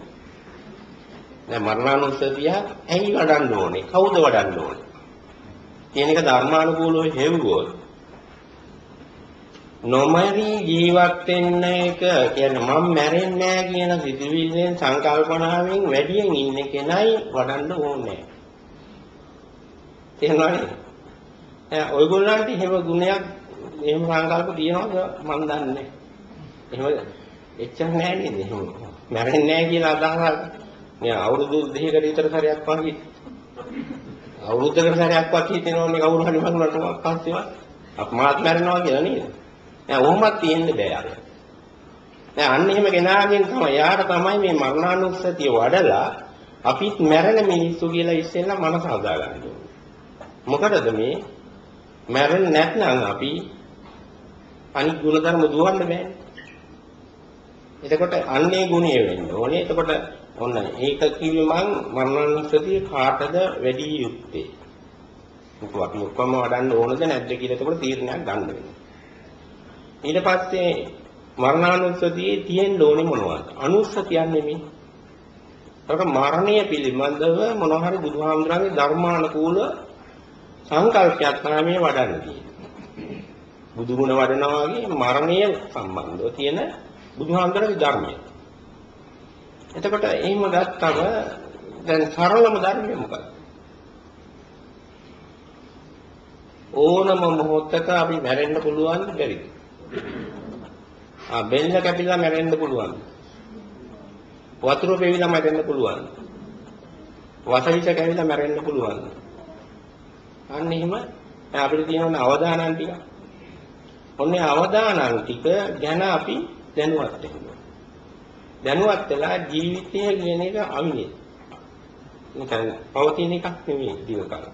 දැන් මරණානුස්සතිය ඇයි වඩන්න ඕනේ? කවුද වඩන්න ඕනේ? කියන එක ධර්මානුකූලව හෙව්වොත් නොමරි ජීවත් වෙන්න එක කියන්නේ මම මැරෙන්නේ නැහැ කියන සිතුවිල්ලෙන් සංකල්පනාවෙන් වැඩියෙන් ඉන්න කෙනයි වඩන්න ඕනේ තේරුණානේ? දැන් ඔයගොල්ලන්ට එහෙම ගුණයක් එහෙම සංකල්ප තියෙනවද මම දන්නේ නැහැ. එහෙම එච්චර නෑ නේද? එහෙම මැරෙන්නේ නැහැ කියලා අදහසක්. මේ අවුරුදු දෙකකට විතර සැරයක් වගේ අවුරුද්දකට සැරයක්වත් හිතෙනවා මේ කවුරු හරි මරුණට පස්සේවත් අපමාත් මැරෙනවා කියලා නේද? දැන් ඔහොමත් තියෙන්න බෑ අර. දැන් අන්න එහෙම ගෙනාගෙන තමයි යාට තමයි මේ මරණානුස්සතිය වඩලා අපිත් මැරෙන මිනිස්සු කියලා ඉස්සෙල්ලා මනස හදාගන්න ඕනේ. මොකටද මේ මැරෙන්නේ නැත්නම් අපි අනිත් ගුණධර්ම දුවන්න බෑනේ. එතකොට අන්නේ ගුණය වෙන්න ඕනේ. එතකොට ඔන්න ඒක කිව්වේ මං මරණානුස්සතිය කාටද වැඩි යුත්තේ. මොකද අපි ඔක්කොම වඩන්න ඕනද නැද්ද කියලා එතකොට තීරණයක් ගන්න වෙනවා. ඊට පස්සේ මරණානුස්සතියේ තියෙන්න ඕනේ මොනවද? අනුස්සතියක් නෙමෙයි. ඒක මරණය පිළිබඳව මොනවා හරි බුදුහාමුදුරන්ගේ ධර්මානුකූල සංකල්පයක් තමයි වඩන්න තියෙන්නේ. බුදු ගුණ වඩනවා වගේ මරණය සම්බන්ධව තියෙන බුදුහාමුදුරගේ ධර්මය. එතකොට එහෙම ගත්තම දැන් සරලම ධර්මය මොකක්ද? ඕනම මොහොතක අපි මැරෙන්න පුළුවන් බැරිද? ආ බෙල්ල කැපිලා මැරෙන්න පුළුවන්. වතුර පෙවිලා මැරෙන්න පුළුවන්. වසවිස කැවිලා මැරෙන්න පුළුවන්. අන්න එහෙම අපිට තියෙන අවදානන් ටික. ඔන්නේ අවදානන් ටික ගැන අපි දැනුවත් වෙනවා. දැනුවත් වෙලා ජීවිතය කියන එක අවිනේ. නිකන් පවතින එකක් නෙමෙයි දිව කාල.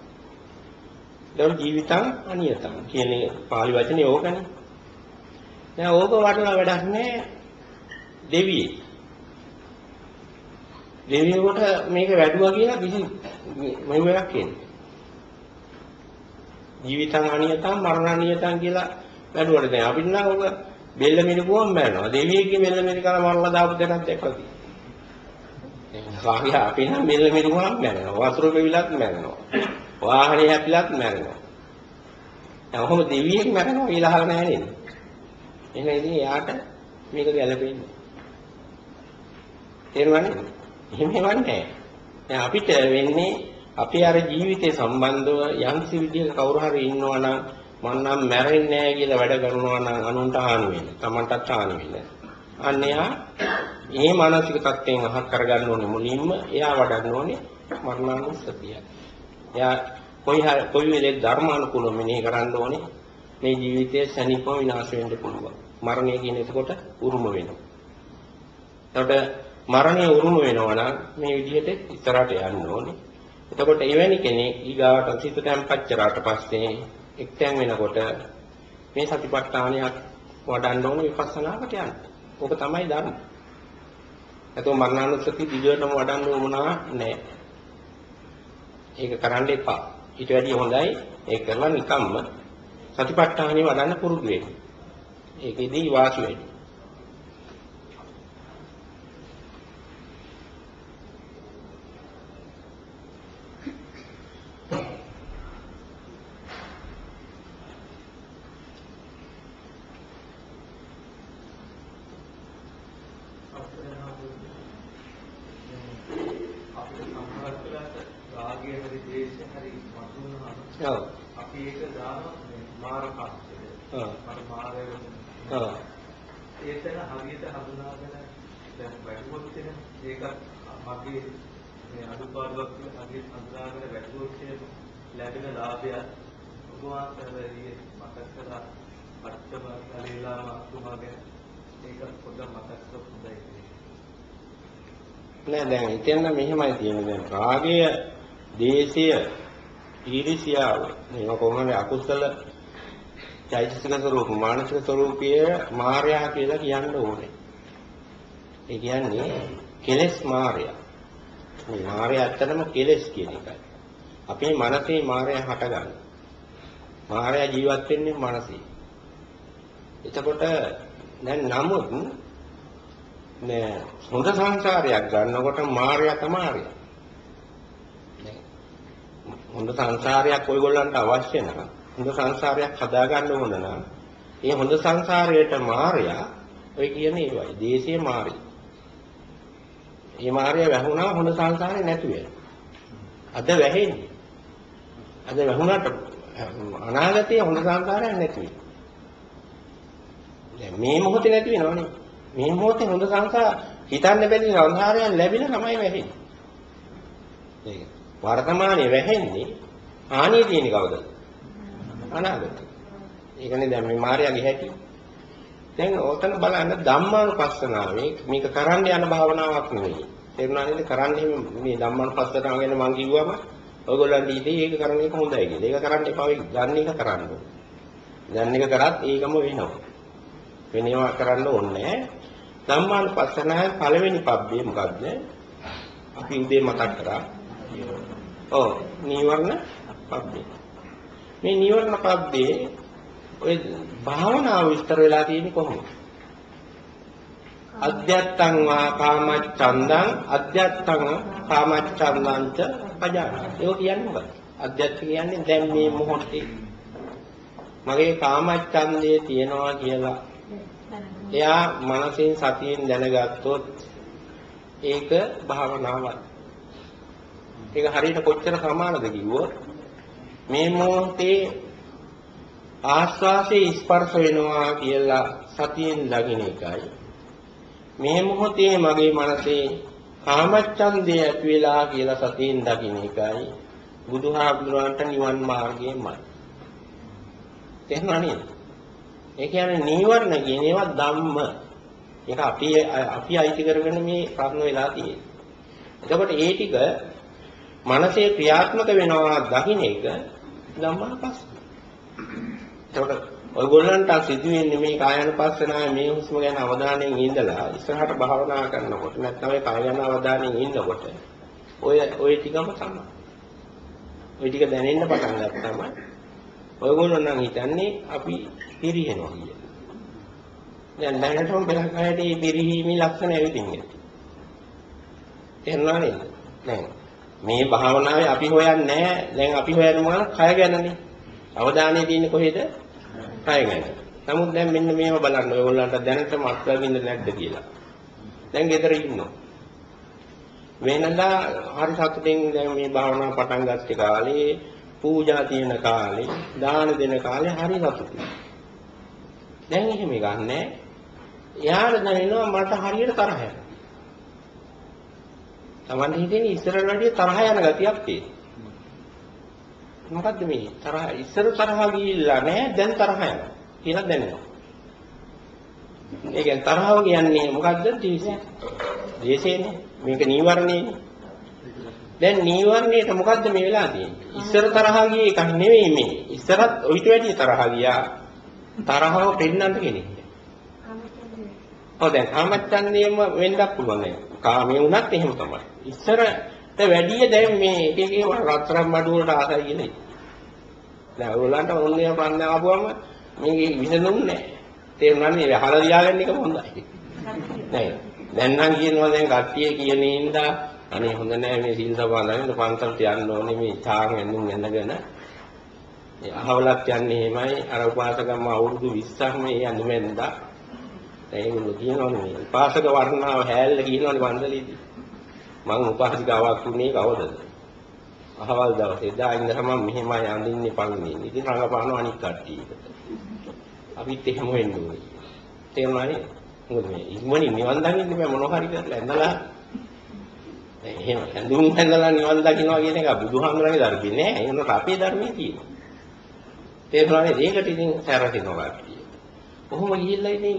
දැන් ජීවිතං අනියතං කියන පාලි වචනේ ඕකනේ. දැන් ඕක වටලා වැඩක් නැහැ දෙවියෙක්. දෙවියෙකුට මේක වැඩුවා කියලා කිසි මෙහෙමයක් කියන්නේ. ජීවිතං අනියතං මරණානියතං කියලා වැඩුවට දැන් අපිට නම් ඔක බෙල්ල මිරිකුවම මැරෙනවා. දෙවියෙක්ගේ බෙල්ල මිරිකලා මරලා දාපු දෙයක් දැක්කද? වාගේ අපි නම් බෙල්ල මිරිකුවම මැරෙනවා. වතුර පෙවිලත් මැරෙනවා. වාහනේ හැපිලත් මැරෙනවා. දැන් ඔහොම දෙවියෙක් මැරෙනවා කියලා අහලා නැහැ නේද? එහෙනම් ඉතින් යාට මේක ගැලපෙන්නේ. තේරුණානේ? එහෙම හේවන්නේ නැහැ. දැන් අපිට වෙන්නේ අපි අර ජීවිතේ සම්බන්ධව යම්සි විදිහක කවුරු හරි ඉන්නවා නම් මම නම් මැරෙන්නේ නැහැ කියලා වැඩ කරනවා නම් අනුන්ට හානි වෙන්නේ. Tamanටත් හානි වෙන්නේ. අන්න එයා මේ මානසික තත්ත්වයෙන් අහක් කරගන්න ඕනේ මුලින්ම එයා වඩන්න ඕනේ මරණානුස්සතිය. එයා කොයි හරි කොයි වෙලේ ධර්මානුකූලව මෙනෙහි කරන්න ඕනේ. මේ ජීවිතයේ ශනිකව විනාශ වෙන්න පුළුවන්. මරණය කියන එතකොට උරුම වෙනවා. එතකොට මරණය උරුම වෙනවා නම් මේ විදිහට ඉස්සරහට යන්න ඕනේ. එතකොට එවැනි කෙනෙක් ඊගාවට සිත තැම්පත් කරාට පස්සේ එක්තැන් වෙනකොට මේ සතිපට්ඨානයක් වඩන්න ඕනේ විපස්සනාකට යන්න. ඕක තමයි ධර්ම. එතකොට මරණානුස්සති දිගටම වඩන්න උවමනා නැහැ. ඒක කරන්න එපා. ඊට වැඩිය හොඳයි ඒක කරලා නිකම්ම සතිපට්ඨානෙ වඩන්න පුරුදු වෙන්න. ඒකෙදී වාසි වෙන්න. අපිට සමහර වෙලාවට රාගය හරි ද්වේෂය හරි මතුනහම ඔව්. අපි ඒක දානවා මේ මාර පස්සේ. ඔව්. මර මාරය ඔව්. හිත හඳුනාගෙන දැන් වැටුවොත් එන ඒකත් මගේ මේ අනුපාඩුවක් කියලා මගේ හඳුනාගෙන වැටුවොත් එන ලැබෙන ලාභයත් ඔබ වහන්සේලාගේ මතක් කරලා අත්තම කලේලා මතුමා ගැන ඒකත් පොඩ්ඩක් මතක් කරලා හොඳයි නෑ දැන් හිතන්න මෙහෙමයි තියෙන්නේ. දැන් රාගය, දේශය, ඊර්ෂ්‍යාව මේවා කොහොමද? අකුසල චෛතසික ස්වરૂප මානසික ස්වરૂපය මායя කියලා කියන්න ඕනේ. ඒ කියන්නේ කෙලෙස් මායය. මේ මායය ඇත්තටම කෙලෙස් කියන එකයි. අපේ මනසේ මායය හටගන්න. මායය ජීවත් වෙන්නේ මනසේ. එතකොට දැන් නමුත් මේ හොඳ සංසාරයක් ගන්නකොට මායය තමයි. හොඳ සංසාරයක් ඔයගොල්ලන්ට අවශ්‍ය නම් හොඳ සංසාරයක් හදාගන්න ඕන නම් ඒ හොඳ සංසාරයට මායя ඔය කියන ඒවයි දේශීය මායя මේ මායя වැහුණා හොඳ සංසාරේ නැති වෙනවා. අද වැහෙන්නේ. අද වැහුණාට අනාගතයේ හොඳ සංසාරයක් නැති වෙනවා. දැන් මේ මොහොතේ නැති වෙනවනේ. මේ මොහොතේ හොඳ සංසාර හිතන්න බැරි සංසාරයක් ලැබිලා තමයි වැහෙන්නේ. ඒක. වර්තමානයේ වැහෙන්නේ හානිය තියෙන කවදද? අනාගතේ. ඒකනේ දැන් මේ මාර්යාගේ හැටි. දැන් ඔතන බලන්න ධම්මානුපස්සනාවේ මේක කරන්න යන භාවනාවක් නෙවෙයි. තේරුණා නේද? කරන්නේ මේ ධම්මානුපස්සනාව ගැන මම කිව්වම ඔයගොල්ලන්ට ඉතින් ඒක කරන එක හොඳයි කියලා. ඒක කරන්න එපා. ඒක ගන්න එක කරන්න ඕනේ. ගන්න එක කරත් ඒකම වෙනවා. වෙනවා කරන්න ඕනේ. ධම්මානුපස්සනාවේ පළවෙනි පබ්බේ මොකද්ද? අපි උදේ මතක් කරා. ඔව් නීවරණ පබ්බේ. මේ නීවරණ පබ්බේ ඔය භාවනාව විස්තර වෙලා තියෙන්නේ කොහොමද? අධ්‍යත්තං වා කාමච්ඡන්දං අධ්‍යත්තං කාමච්ඡන්දං ච පජානාති. ඒක කියන්නේ මොකක්ද? අධ්‍යත්ත කියන්නේ දැන් මේ මොහොතේ මගේ කාමච්ඡන්දේ තියනවා කියලා එයා මනසින් සතියෙන් දැනගත්තොත් ඒක භාවනාවක්. ඒක හරියට කොච්චර සමානද කිව්වොත් මේ මොහොතේ ආස්වාසේ ස්පර්ශ වෙනවා කියලා සතියෙන් දකින්න එකයි. මේ මොහොතේ මගේ මනසේ කාමච්ඡන්දය ඇති වෙලා කියලා සතියෙන් දකින්න එකයි. බුදුහාමුදුරන්ට නිවන් මාර්ගයමයි. තේරුණා නේද? ඒ කියන්නේ නීවරණ කියන ඒවා ධම්ම. ඒක අපි අපි අයිති කරගෙන මේ කර්ම වෙලා තියෙන්නේ. එතකොට ඒ ටික මනසේ ක්‍රියාත්මක වෙනවා දකින්න එක ධම්මාපස්ස. එතකොට ඔයගොල්ලන්ට සිදුවෙන්නේ මේ කායानुපස්සනාවේ මේ හුස්ම ගැන අවධානයෙන් ඉඳලා ඉස්සරහට භාවනා කරනකොට නැත්නම් ඒ කාය ගැන අවධානයෙන් ඉන්නකොට ඔය ඔය ටිකම තමයි. ඔය ටික දැනෙන්න පටන් ගත්තාම ඔයගොල්ලෝ නම් හිතන්නේ අපි පිරිහෙනවා කියලා. දැන් දැනටම පෙරහකට මේ පිරිහීමේ ලක්ෂණ ඇවිදින්නේ. තේරුණා නේද? දැන් මේ භාවනාවේ අපි හොයන්නේ නැහැ. දැන් අපි හොයන්නේ මොකක්ද? කය ගැනනේ. අවධානය තියෙන්නේ කොහෙද? කය ගැන. නමුත් දැන් මෙන්න මේව බලන්න ඔයගොල්ලන්ට දැනටම අත්දකින්න නැද්ද කියලා. දැන් ගෙදර ඉන්නවා. වෙනදා හරි සතුටින් දැන් මේ භාවනාව පටන් ගත්ත කාලේ පූජා තියෙන කාලේ දාන දෙන කාලේ හරි සතුටුයි. දැන් එහෙම ගන්නෑ. එයාට දැනෙනවා මට හරියට තරහ යනවා. Taman හිතෙන ඉස්සරහට වැඩිය තරහ යන ගතියක් තියෙනවා. මොකද්ද මේ තරහ ඉස්සර තරහ ගිහිල්ලා නැහැ දැන් තරහ යනවා කියලා දැනෙනවා. ඒ කියන්නේ තරහව කියන්නේ මොකද්ද? ද්වේෂය. ද්වේෂයනේ. මේක නීවරණයනේ. දැන් නීවරණයට මොකද්ද මේ වෙලා තියෙන්නේ? ඉස්සර තරහ ගියේ එකක් නෙවෙයි මේ. ඉස්සරත් ඔయిత වැඩි තරහ ගියා. තරහව පෙන්නන්න කෙනෙක්. ඔව් දැන් කාමච්ඡන්දේම වෙන්නත් පුළුවන් නේද? කාමයේ වුණත් එහෙම තමයි. ඉස්සරට වැඩිය දැන් මේ එක එක රත්තරන් මඩු වලට ආසයි කියන්නේ. දැන් ඔයගොල්ලන්ට ඕනේ පන්න ආපුවම මේක විසඳුන්නේ නැහැ. තේරුණානේ මේ අහලා ලියාගන්න එක හොඳයි. නෑ. දැන් නම් කියනවා දැන් කට්ටිය කියන ඉඳා අනේ හොඳ නෑ මේ සීල් සමාදන් පන්සලට යන්න ඕනේ මේ ඡාන් ඇඳුම් ඇඳගෙන. ඒ අහවලක් යන්නේ එහෙමයි අර උපාසකම්ම අවුරුදු 20ක් මේ ඇඳුම් ඇඳලා. ඒගොල්ලෝ කියනවනේ මේ උපාසක වර්ණාව හැල්ල කියනවනේ පන්සලේදී. මං උපාසිකාවක් වුණේ කවදද? අහවල් දවසේ එදා ඉඳලා මම මෙහෙමයි අඳින්නේ පන්නේ. ඉතින් රඟපානවා අනික් කට්ටියට. අපිත් එහෙම වෙන්න ඕනේ. තේරුණානේ? මොකද මේ ඉක්මනින් නිවන් දකින්න බෑ මොනවා හරි කරලා ඇඳලා දැන් එහෙම ඇඳුම් ඇඳලා නිවන් දකින්නවා කියන එක බුදුහාමරගේ ධර්මයේ නෑ. ඒක අපේ ධර්මයේ තියෙනවා. තේරුණානේ? ඒකට ඉතින් සැරසෙනවා කට්ටිය. කොහොම ගිහිල්ලා ඉතින්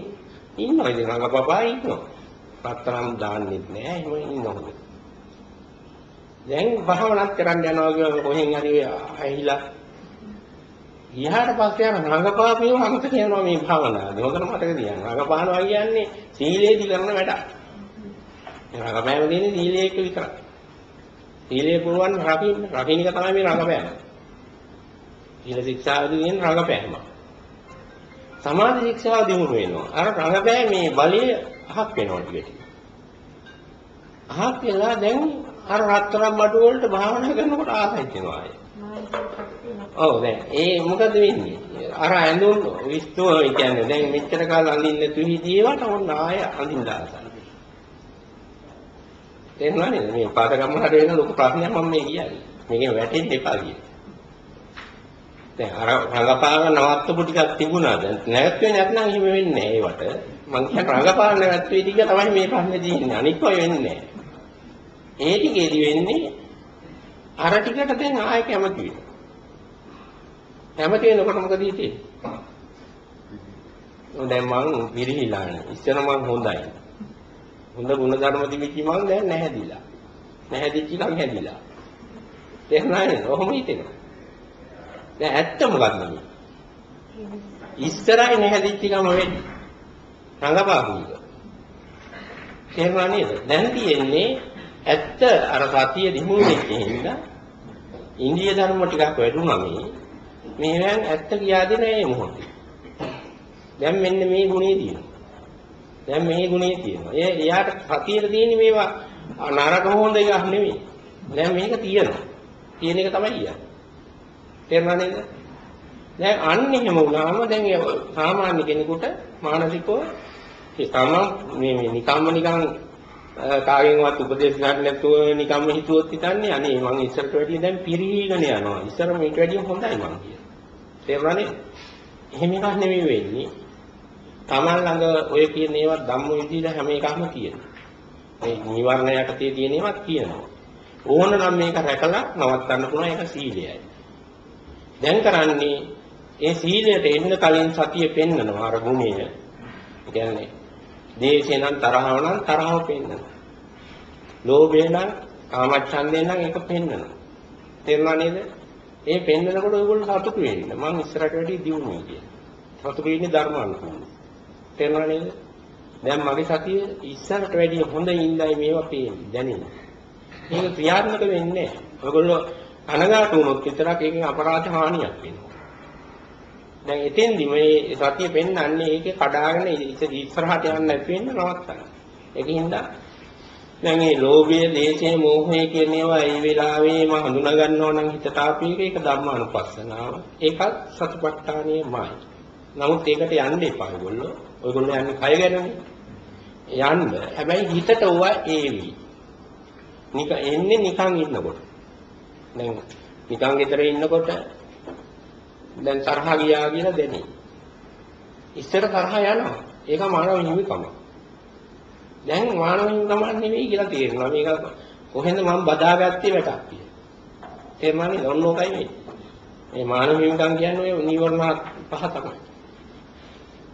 ඉන්නවා ඉතින් රඟපපා ඉන්නවා. පත්තරම් දාන්නෙත් නෑ එහෙම ඉන්නවා. දැන් භාවනාත් කරන්න යනවා කියව කොහෙන් හරි ඇහිලා ඊහාට පස්සේ අර රංගපාපේව අමතක යනවා මේ භාවනාව. හොඳට මතක තියාගන්න. රංගපානවා කියන්නේ සීලේදී කරන වැඩක්. රංගපෑම තියෙන්නේ සීලයේ එක්ක විතරයි. සීලේ පුරවන් රකින්න. රකින්න එක තමයි මේ රංගපෑම. සීල ශික්ෂාවදී කියන රංගපෑම. සමාධි ශික්ෂාව දිනු වෙනවා. අර රංගපෑමේ බලය අහක් වෙනවා ටික ටික. අහක් වෙලා දැන් අර රත්තරන් බඩු වලට භාවනා කරනකොට ආසයි වෙනවා ආයේ. ඔව් දැන් ඒ මොකද වෙන්නේ? අර ඇඳුම් විස්තෝ කියන්නේ දැන් මෙච්චර කාල අඳින්න නැතු හිටියේවට ඔන්න ආය අඳින්න ආසයි. තේරුණානේ මේ පාදකම්මකට වෙන ලොකු ප්‍රශ්නයක් මම මේ කියන්නේ. මේකෙන් වැටෙන්න එපා කියන්නේ. දැන් අර රංගපාන නවත්තපු ටිකක් තිබුණා දැන් නැවැත්වේ නැත්නම් එහෙම වෙන්නේ නැහැ ඒවට. මං කියන්නේ රංගපාන නැවැත්වේ ටික තමයි මේ ප්‍රශ්නේ තියෙන්නේ. අනික් අය වෙන්නේ නැහැ. ඒ ටිකේදී වෙන්නේ අර ටිකට දැන් ආයෙ කැමති වෙනවා. කැමති වෙනකොට මොකද හිතේ? දැන් මං විරිහිලානේ. ඉස්සර මං හොඳයි. හොඳ ගුණ ධර්ම තිබිච්ච මං දැන් නැහැදිලා. නැහැදිච්ච කම් හැදිලා. තේරුණානේ? ඔහොම හිතෙනවා. දැන් ඇත්ත මොකක්ද මේ? ඉස්සරයි නැහැදිච්ච කම වෙන්නේ. රංගපාපු එක. තේරුණා නේද? දැන් තියෙන්නේ ඇත්ත අර සතිය දිනු වෙච්ච හින්දා ඉන්දිය ධර්ම ටිකක් වැඩුණා මේ. මේවෙන් ඇත්ත කියා දෙන ඒ මොහොතේ. දැන් මෙන්න මේ ගුණේ තියෙනවා. දැන් මේ ගුණේ තියෙනවා. ඒ එයාට සතියේ තියෙන්නේ මේවා නරක හොඳ එකක් නෙමෙයි. දැන් මේක තියෙනවා. තියෙන එක තමයි කියන්නේ. තේරුණා නේද? දැන් අන්න එහෙම වුණාම දැන් සාමාන්‍ය කෙනෙකුට මානසිකව ඒ තමන් මේ මේ නිකම්ම නිකන් කාගෙන්වත් උපදේශ ගන්න නැතුව නිකම්ම හිතුවොත් හිතන්නේ අනේ මං ඉස්සරට වැඩිය දැන් පිරීගෙන යනවා. ඉස්සර මේට වැඩිය හොඳයි මං කියලා. තේරුණානේ? එහෙම එකක් නෙමෙයි වෙන්නේ. Taman ළඟ ඔය කියන ඒවා ධම්ම විදිහට හැම එකක්ම කියනවා. මේ නිවර්ණ යටතේ තියෙන ඒවාත් කියනවා. ඕන නම් මේක රැකලා නවත්තන්න පුළුවන් ඒක සීලයයි. දැන් කරන්නේ ඒ සීලයට එන්න කලින් සතිය පෙන්නනවා අර ගුණය. කියන්නේ දේශේ නම් තරහව නම් තරහව පෙන්නනවා. ලෝභය නම් කාමච්ඡන්දේ නම් ඒක පෙන්නනවා. තේරුණා නේද? ඒ පෙන්නකොට ඔයගොල්ලෝ සතුටු වෙන්න. මං ඉස්සරහට වැඩි දියුණුවයි කියලා. සතුටු වෙන්නේ ධර්මානුකූලව. තේරුණා නේද? දැන් මගේ සතිය ඉස්සරහට වැඩි හොඳින් ඉඳයි මේවා පේන්නේ දැනෙන්නේ. මේක ක්‍රියාත්මක වෙන්නේ නැහැ. ඔයගොල්ලෝ අනගාට වුණොත් විතරක් ඒකෙන් අපරාධ හානියක් වෙනවා. දැන් එතෙන්දි මේ සතිය පෙන්වන්නේ ඒකේ කඩාගෙන ඉස්සරහට යන්න නැති වෙන්න නවත්තන්න. ඒකින්ද දැන් මේ ලෝභය, දේශය, මෝහය කියන ඒවා ඒ වෙලාවේම හඳුනා ගන්නවා නම් හිතට ආපේක ඒක ධම්මානුපස්සනාව. ඒකත් සතිපට්ඨානියමයි. නමුත් ඒකට යන්න එපා ඔයගොල්ලෝ. ඔයගොල්ලෝ යන්නේ කය ගැනනේ. යන්න. හැබැයි හිතට ඕවා ඒවි. නිකන් එන්නේ නිකන් ඉන්නකොට. දැන් නිකන් ගෙදර ඉන්නකොට දැන් තරහ ගියා කියලා දැනේ. ඉස්සර තරහ යනවා. ඒක මානව හිමිකම. දැන් මානව හිමිකම නෙවෙයි කියලා තේරෙනවා. මේක කොහෙන්ද මම බදාගත්තේ වැටක් කියලා. තේරුණානේ? ඔන්න ඕකයි මේ. මේ මානව හිමිකම් කියන්නේ ඔය නීවරණ පහ තමයි.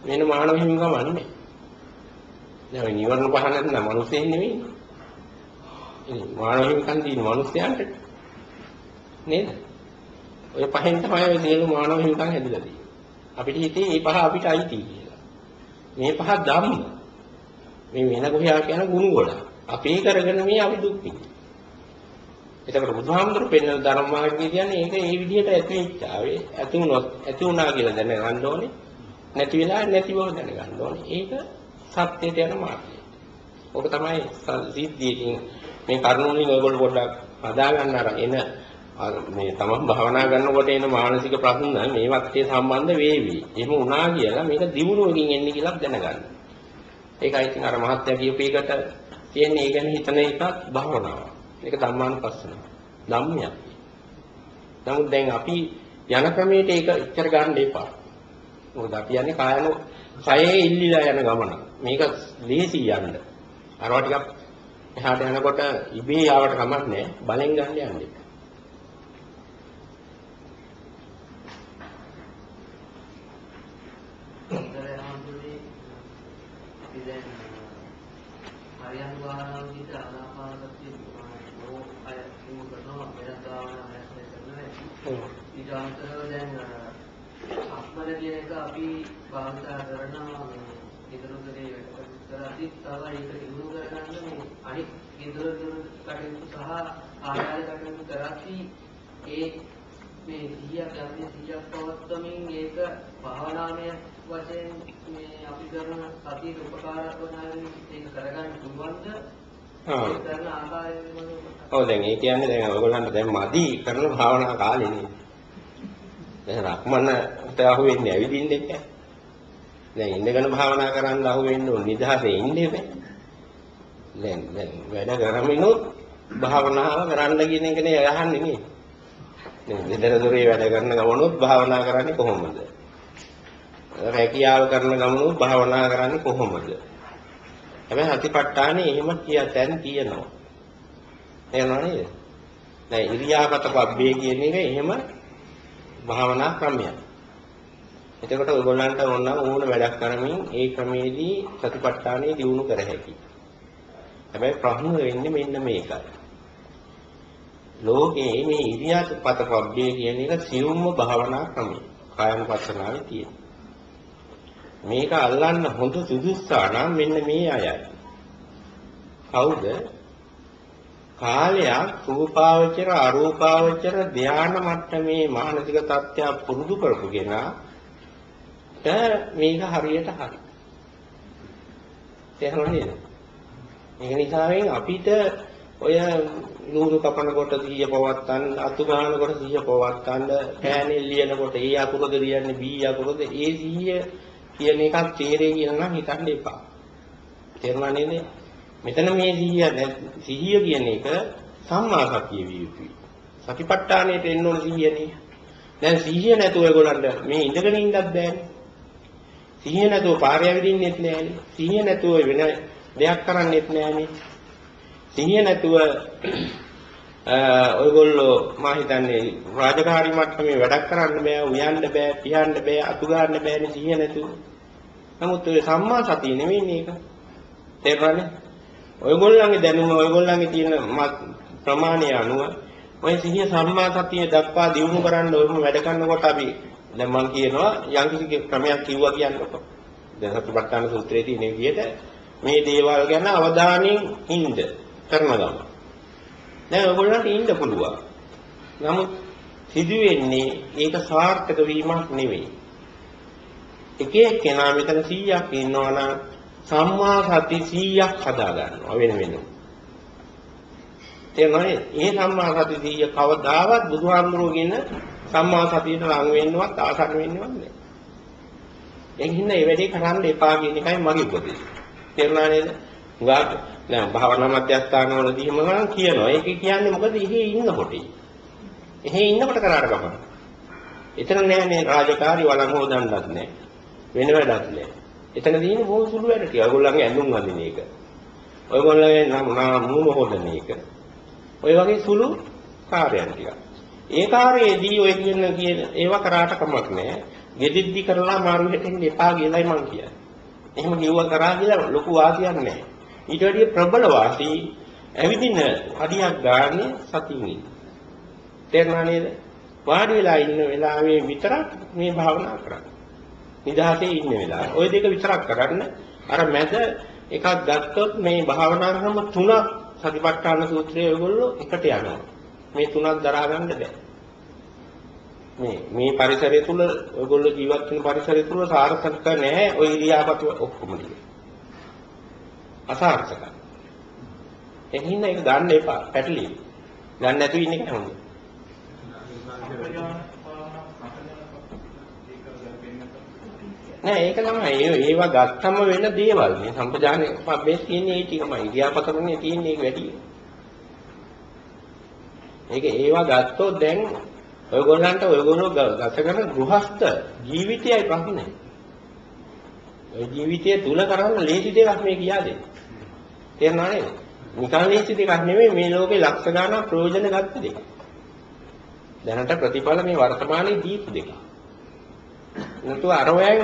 වෙන මානව හිමිකම් අන්නේ. දැන් ඔය නීවරණ පහ නැත්නම් මිනිස්සෙන් නෙවෙයි. ඉතින් මානව හිමිකම් තියෙන මිනිස්යන්ට නේද? ඔය පහෙන් තමයි ඔය සියලු මානව හිමිකම් හැදිලා තියෙන්නේ. අපිට හිතේ මේ පහ අපිට අයිති කියලා. මේ පහ ධම්ම. මේ වෙන කොහේ කියන ගුණ ගොඩ. අපේ කරගෙන මේ අපි දුක් විඳින්නේ. එතකොට බුදුහාමුදුරු පෙන්වන ධර්ම මාර්ගය කියන්නේ ඒක ඒ විදිහට ඇති වෙච්චාවේ ඇති වුණොත් ඇති වුණා කියලා දැනගන්න ඕනේ. නැති වෙලා නැති බව දැනගන්න ඕනේ. ඒක සත්‍යයට යන මාර්ගය. ඕක තමයි සිද්ධියකින් මේ කරුණුලින් ඔයගොල්ලෝ පොඩ්ඩක් හදා ගන්න අර එන මේ තමන් භාවනා කරනකොට එන මානසික ප්‍රශ්න මේවත් ඒ සම්බන්ධ වේවි. එහෙම වුණා කියලා මේක දිනුවකින් එන්නේ කියලා දැනගන්න. ඒකයි ඉතින් අර මහත්ය කියපු එකට තියෙන්නේ ඒ ගැන හිතන එකක් භාවනාව. ඒක ධම්මානුපස්සන. ධම්මයක්. නමුත් දැන් අපි යන ක්‍රමයට ඒක ඉච්චර ගන්න එපා. මොකද අපි යන්නේ කායන කයේ ඉල්ලිලා යන ගමන. මේක ලේසි යන්න. අරවා ටිකක් එහාට යනකොට ඉබේ ආවට කමක් නැහැ. බලෙන් ගන්න යන්නේ. උත්තරය හම්බුනේ අපි දැන් හරියන් වාහන විදිහට ආනාපාන සතිය බොහෝ අය පුහුණු කරනවා වෙනත් භාවනා හැස්සේ කරනවා අමතරව දැන් අස්මර කියන එක අපි භාවිතා කරනවා ඉදරුදේ කරද්දි තව ඒක දිනු කරගන්න මේ අනිත් ඉදරුදේ කටයුතු සහ ආහාර කටයුතු කරද්දී ඒ මේ 100ක් යන්නේ 100ක් පවත්වමින් ඒක භාවනාමය වශයෙන් මේ අපි කරන සතියට උපකාර වන ඒක කරගන්න පුළුවන්ද? ඔව් දැන් ඒ කියන්නේ දැන් ඔයගොල්ලන්ට දැන් මදි කරන භාවනා කාලෙනේ. දැන් රක්මනට අහු වෙන්නේ ඇවිදින්න එක. දැන් ඉඳගෙන භාවනා කරන්න අහු වෙන්න ඕන නිදහසේ ඉන්නේ බෑ. දැන් දැන් වැඩ කරමිනුත් භාවනාව කරන්න කියන එකනේ අහන්නේ නේ. දැන් ගෙදර දොරේ වැඩ කරන ගමනොත් භාවනා කරන්නේ කොහොමද? රැකියාව කරන ගමනොත් භාවනා කරන්නේ කොහොමද? හැබැයි අතිපට්ඨානේ එහෙම කිය දැන් තියෙනවා. තේරෙනව නේද? දැන් ඉරියාපත පබ්බේ කියන එක එහෙම භාවනා ක්‍රමයක්. එතකොට ඔයගොල්ලන්ට ඕන ඕන වැඩක් කරමින් ඒ ක්‍රමේදී සතිපට්ඨානෙ දියුණු කර හැකියි. හැබැයි ප්‍රශ්න වෙන්නේ මෙන්න මේකයි. ලෝකයේ මේ ඉරියාපත පබ්බේ කියන එක සියුම්ම භාවනා ක්‍රමය. කායනුපස්සනාවේ තියෙන. මේක අල්ලන්න හොඳ සුදුස්සා නම් මෙන්න මේ අයයි. කවුද? කාලයක් රූපාවචර අරූපාවචර ධානා මට්ටමේ මානසික තත්ත්වය පුරුදු කරපු කෙනා මේක හරියට හරි. තේරුණා නේද? ඒක නිසාවෙන් අපිට ඔය නූරු කපන කොට සිහිය පවත්තන්න, අතු ගන්න කොට සිහිය පවත්තන්න, පෑනෙල් ලියනකොට ඒ අකුරද ලියන්නේ බී අකුරද ඒ සිහිය කියන එකක් තේරෙයි කියලා නම් හිතන්න එපා. තේරුණා නේද? මෙතන මේ සිහිය සිහිය කියන එක සම්මා සතිය විය යුතුයි. සතිපට්ඨානයට එන්න ඕන සිහියනේ. දැන් සිහිය නැතුව ඒගොල්ලන්ට මේ ඉඳගෙන ඉන්නත් බෑනේ. සිහිය නැතුව පාරේ ඇවිදින්නෙත් නෑනේ. සිහිය නැතුව වෙන දෙයක් කරන්නෙත් නෑනේ. සිහිය නැතුව ඔයගොල්ලෝ මා හිතන්නේ රාජකාරී මට්ටමේ වැඩක් කරන්න බෑ, උයන්න බෑ, පියන්න බෑ, අතු ගන්න බෑනේ සිහිය නැතුව. නමුත් ඔය සම්මා සතිය නෙවෙන්නේ ඒක. තේරුණානේ? ඔයගොල්ලන්ගේ දැනුම ඔයගොල්ලන්ගේ තියෙන ප්‍රමාණය අනුව ඔය සිහිය සම්මා සතිය දක්වා දියුණු කරන්න ඔයම වැඩ කරනකොට අපි දැන් මම කියනවා යම්කිසි ක්‍රමයක් කිව්වා කියන්නකො. දැන් සතිපට්ඨාන සූත්‍රයේ තියෙන විදිහට මේ දේවල් ගැන අවධානයෙන් ඉන්න කරන ගම. දැන් ඔයගොල්ලන්ට ඉන්න පුළුවන්. නමුත් සිදු වෙන්නේ ඒක සාර්ථක වීමක් නෙවෙයි. එක එක්කෙනා මෙතන 100ක් ඉන්නවා නම් සම්මා සති 100ක් හදා ගන්නවා වෙන වෙනම. තේරුණානේ? ඒ සම්මා සති 100 කවදාවත් බුදුහාමුදුරුවෝ කියන සම්මා සතියට ලං වෙන්නවත් ආසන්න වෙන්නවත් නැහැ. ඒක හින්දා මේ වැඩේ කරන්න එපා කියන එකයි මගේ උපදේශය. තේරුණා නේද? උගා දැන් භාවනා මධ්‍යස්ථානවලදී මම කියනවා. ඒක කියන්නේ මොකද ඉහි ඉන්නකොට. එහි ඉන්නකොට කරාට ගමන. එතන නෑනේ රාජකාරි වළං හොදන්නත් නෑ. වෙන වැඩක් නෑ. එතන තියෙන්නේ බොහොම සුළු වැඩ ටික. ඔයගොල්ලන්ගේ ඇඳුම් අඳින එක. ඔයගොල්ලන්ගේ නම් මූණ හොදන එක. ඔය වගේ සුළු කාර්යයන් ටික. ඒ කාර්යයේදී ඔය කියන කියන ඒවා කරාට කමක් නෑ. ගෙදිද්දි කරලා මාරු හිටින්න එපා කියලායි මම කියන්නේ. එහෙම කිව්වා කරා කියලා ලොකු වාසියක් නෑ. ඊට වැඩිය ප්‍රබල වාසී ඇවිදින හදියක් ගානේ සතියින් ඉන්න. තේරුණා නේද? වාඩි වෙලා ඉන්න වෙලාවේ විතරක් මේ භාවනා කරන්න. නිදහසේ ඉන්න වෙලාව. ওই දෙක විතරක් කරන්න. අර මැද එකක් ගත්තොත් මේ භාවනා ක්‍රම තුනක් සතිපට්ඨාන සූත්‍රයේ ඔයගොල්ලෝ එකට යනවා. මේ තුනක් දරා ගන්න බෑ. මේ මේ පරිසරය තුල ඔයගොල්ලෝ ජීවත් වෙන පරිසරය තුල සාර්ථක නැහැ ওই ඉරියාපත ඔක්කොම ටික. අසාර්ථකයි. එහින්න ඒක ගන්න එපා පැටලී. ගන්න නැතුව ඉන්න එක හොඳයි. නෑ ඒක තමයි. ඒ ඒවා ගත්තම වෙන දේවල්. මේ සම්පජාන පබ්බේ තියෙන්නේ ඒ ටිකමයි. ඉරියාපතමනේ තියෙන්නේ ඒක වැඩි. ඒක ඒවා ගත්තොත් දැන් ඔයගොල්ලන්ට ඔයගොල්ලෝ ගත කරන ගෘහස්ත ජීවිතයයි ප්‍රශ්නේ. ඔය ජීවිතය තුල කරන්න ලේසි දෙයක් මේ කියා දෙන්නේ තේරුණා නේද? නිකන් ලේසි දෙයක් නෙමෙයි මේ ලෝකේ ලක්ෂ ගණන් ප්‍රයෝජන ගත්ත දෙයක්. දැනට ප්‍රතිඵල මේ වර්තමානයේ දීපු දෙක නතු අර වයන්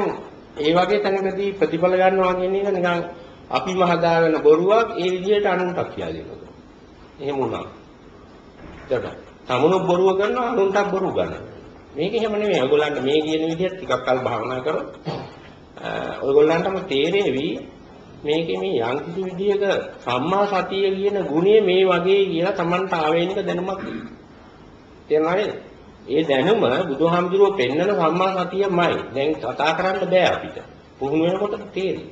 ඒ වගේ තැනකදී ප්‍රතිඵල ගන්නවා කියන එක නිකන් අපිම හදාගෙන බොරුවක් ඒ විදිහට අනුන්ට කියලා දෙනවා. එහෙම වුණා. එතකොට තමුණු බොරුව කරනවා අනුන්ට බොරු ගන්නවා. මේක එහෙම නෙමෙයි. ඔයගොල්ලන්ට මේ කියන විදිහට ටිකක් කල් භාවනා කරොත් ඔයගොල්ලන්ටම තේරෙවි මේකේ මේ යම්කිසි විදිහක සම්මා සතිය කියන ගුණය මේ වගේ කියලා Tamanට ආවේනික දැනුමක් තියෙනවා නේද? ඒ දැනුම බුදුහාමුදුරුවෝ පෙන්නන සම්මා සතියමයි. දැන් කතා කරන්න බෑ අපිට. පුහුණු වෙනකොට තේරෙයි.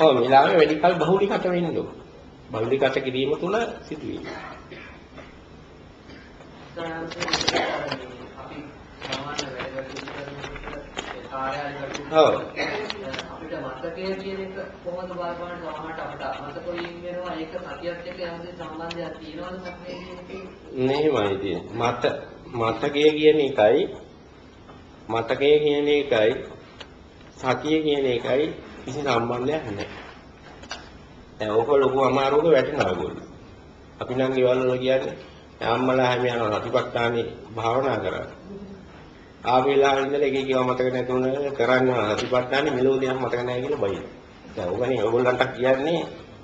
ඔව් මෙලාවේ වැඩි කල බහුලීගත වෙන්න ඕන. බහුලීගත කිරීම තුළ සිදුවේ. අපි සාමාන්‍ය වැඩ කටයුතු කරනකොට ඔව්. අපිට මතකය කියන එක කොහොමද බලපාන්නේ සමහරට අපිට මතක වීම වෙනවා ඒක සතියත් එක්ක යම්කිසි සම්බන්ධයක් තියෙනවද මතකයේ කියන මෙහෙමයි තියෙන්නේ. මත මතකය කියන එකයි මතකය කියන එකයි සතිය කියන එකයි කිසි සම්බන්ධයක් නැහැ. දැන් ඕක ලොකු අමාරුවක වැටෙනවා ඒගොල්ලෝ. අපි නම් ගෙවල් වල කියන්නේ අම්මලා හැම යනවා සතිපට්ඨානේ භාවනා කරා. ආවෙලා ඉඳලා එක එක මතක නැතුන කරන්නේ සතිපට්ඨානේ මෙලෝදියක් මතක නැහැ කියලා බයි. දැන් ඕකනේ ඔයගොල්ලන්ට කියන්නේ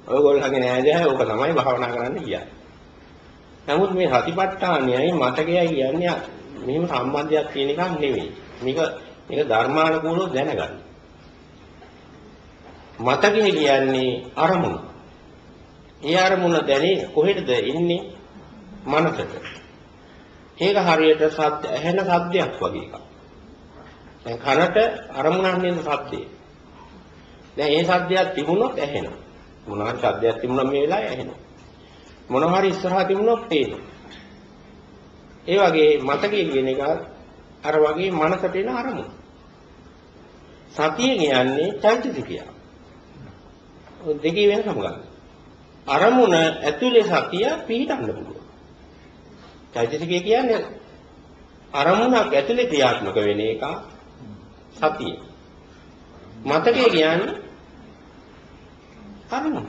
ඔයගොල්ලන්ගේ නෑදෑ ඕක තමයි භාවනා කරන්න කියන්නේ. නමුත් මේ සතිපට්ඨානයයි මතකයයි කියන්නේ මෙහෙම සම්බන්ධයක් තියෙන එකක් නෙවෙයි. මේක මේක ධර්මානුකූලව දැනගන්න. මතකය කියන්නේ අරමුණ. ඒ අරමුණ දැනේ කොහෙටද ඉන්නේ? මනසට. ඒක හරියට සද්ද ඇහෙන සද්දයක් වගේ එකක්. දැන් කනට අරමුණක් නේද සද්දේ. දැන් ඒ සද්දයක් තිබුණොත් ඇහෙනවා. මොනවා හරි සද්දයක් තිබුණා මේ වෙලාවේ ඇහෙනවා. මොනවා හරි ඉස්සරහා තිබුණොත් පේනවා. ඒ වගේ මතකයේ කියන එක අර වගේ මනසට එන අරමුණ. සතිය කියන්නේ චෛතසිකය. ඔය දෙකේ වෙනසම ගන්න. අරමුණ ඇතුලේ සතිය පිහිටන්න පුළුවන්. චෛතසිකය කියන්නේ අරමුණක් ඇතුලේ ක්‍රියාත්මක වෙන එක සතිය. මතකය කියන්නේ අරමුණ.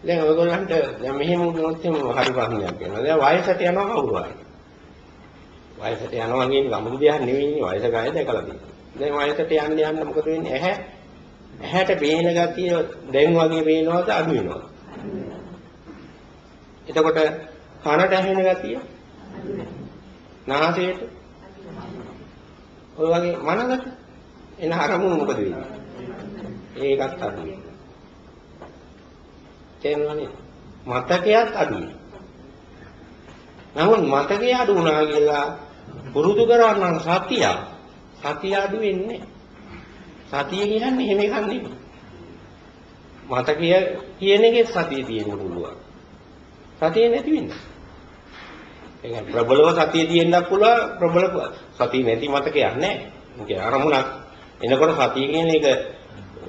දැන් ඔයගොල්ලන්ට දැන් මෙහෙම වුණොත් එහෙම හරි ප්‍රශ්නයක් වෙනවා. දැන් වයසට යනවා කවුරු හරි. වයසට යනවා කියන්නේ ගමුදු දෙයක් නෙවෙයිනේ වයස ගාය දැකලා තියෙනවා. දැන් වයසට යන්න යන්න මොකද වෙන්නේ? ඇහැ ඇහැට පේන ගතිය දැන් වගේ පේනවද අඩු වෙනවද? එතකොට කනට ඇහෙන ගතිය නාසයට ඔය වගේ මනකට එන අරමුණු මොකද වෙන්නේ? ඒකත් අඩුයි. තේරුණානේ? මතකයක් අඩුයි. නමුත් මතකය අඩු වුණා කියලා පුරුදු කරවන්න සතිය සතිය අඩු වෙන්නේ සතිය කියන්නේ එහෙම එකක් නෙමෙයි. මතකය කියන එකේ සතිය තියෙන්න පුළුවන්. සතිය නැති වෙන්නේ. ඒ කියන්නේ ප්‍රබලව සතිය තියෙන්නත් පුළුවන් ප්‍රබල සතිය නැති මතකයක් නැහැ. ඒ අරමුණක් එනකොට සතිය කියන එක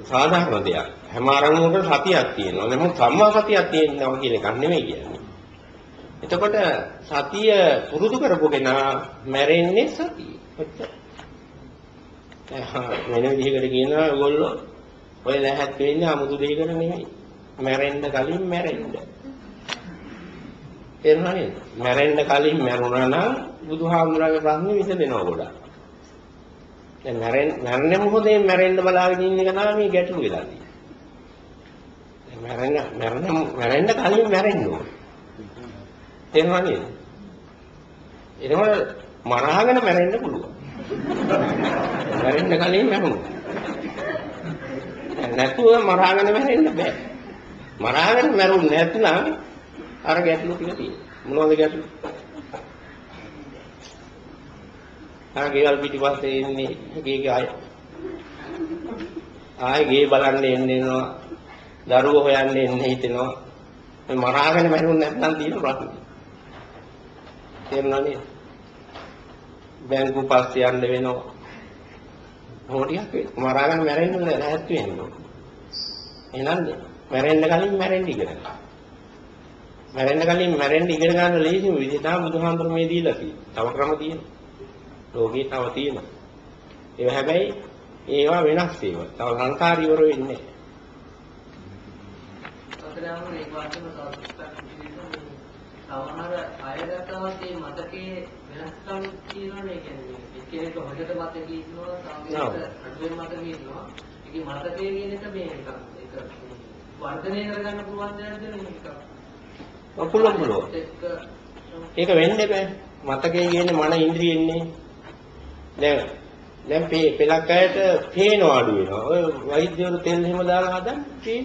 සාධාරණ දෙයක්. හැම අරමුණකට සතියක් තියෙනවා. නමුත් සම්මා සතියක් තියෙනවා කියන එකක් නෙමෙයි කියන්නේ. එතකොට සතිය පුරුදු කරපුගෙන මැරෙන්නේ සතිය. ඔච්චර. වෙන විදිහකට කියනවා ඔයගොල්ලෝ ඔය ලැහත් වෙන්නේ 아무තු දෙයකට නෙමෙයි. මැරෙන්න කලින් මැරෙන්න. තේරුණා නේද? මැරෙන්න කලින් මැරුණා නම් බුදුහාමුදුරගේ ප්‍රශ්නේ විසඳෙනවා ගොඩක්. දැන් මැරෙන්න මැරෙන්න මොහොතේ මැරෙන්න බලාගෙන ඉන්න එක තමයි මේ ගැටලු වෙලා තියෙන්නේ. මැරෙන්න මැරෙන්න මැරෙන්න කලින් මැරෙන්න ඕන. තේරුණා නේද? එතකොට මරාගෙන මැරෙන්න පුළුවන්. මැරෙන්න කලින් මැරුණා. නැතුව මරාගෙන මැරෙන්න බෑ. මරාගෙන මැරුන්නේ නැත්නම් අර ගැටලු ටික තියෙනවා. මොනවද ගැටලු? අර ගෙවල් පිටිපස්සේ ඉන්නේ ගේගේ අය. ආයේ ගේ බලන්න එන්න එනවා. දරුවෝ හොයන්න එන්න හිතෙනවා. මේ මරාගෙන මැරුන්නේ නැත්නම් තියෙන ප්‍රශ්නේ. තේරුණා නේද? බැංකු පස්සේ යන්න වෙනවා. හොටියක් මරාගෙන මැරෙන්න නැහැත් වෙනවා. එහෙනම් මැරෙන්න කලින් මැරෙන්න ඉගෙන ගන්න. මැරෙන්න කලින් මැරෙන්න ඉගෙන ගන්න ලේසිම විදිහ තමයි බුදුහාමුදුරු මේ දීලා තියෙන්නේ. තව ක්‍රම තියෙනවා. ලෝකේ තව තියෙනවා. ඒවා හැබැයි ඒවා වෙනස් ඒවා. තව සංකාරීවර වෙන්නේ අතරම මේ වාක්‍යම සමහර අයගතවත් මේ මතකයේ වෙනස්කම් තියෙනවනේ කියන්නේ එක්කෙනෙක් හොඳට මතකයේ ඉන්නවා තව අඩුවෙන් මතකයේ ඉන්නවා ඒකේ මතකයේ කියන එක මේ එකක් ඒක වර්ධනය කරගන්න පුළුවන් දෙයක්ද මේ එකක් පුළුවන් පුළුවන්. ඒක වෙන්න බෑ. මතකයේ කියන්නේ මන ඉන්ද්‍රියෙන්නේ. දැන් දැන් පේ පෙලක් අයට පේන අඩු වෙනවා. ඔය වෛද්‍යවරු තෙල් එහෙම දාලා හදන්නේ පේන.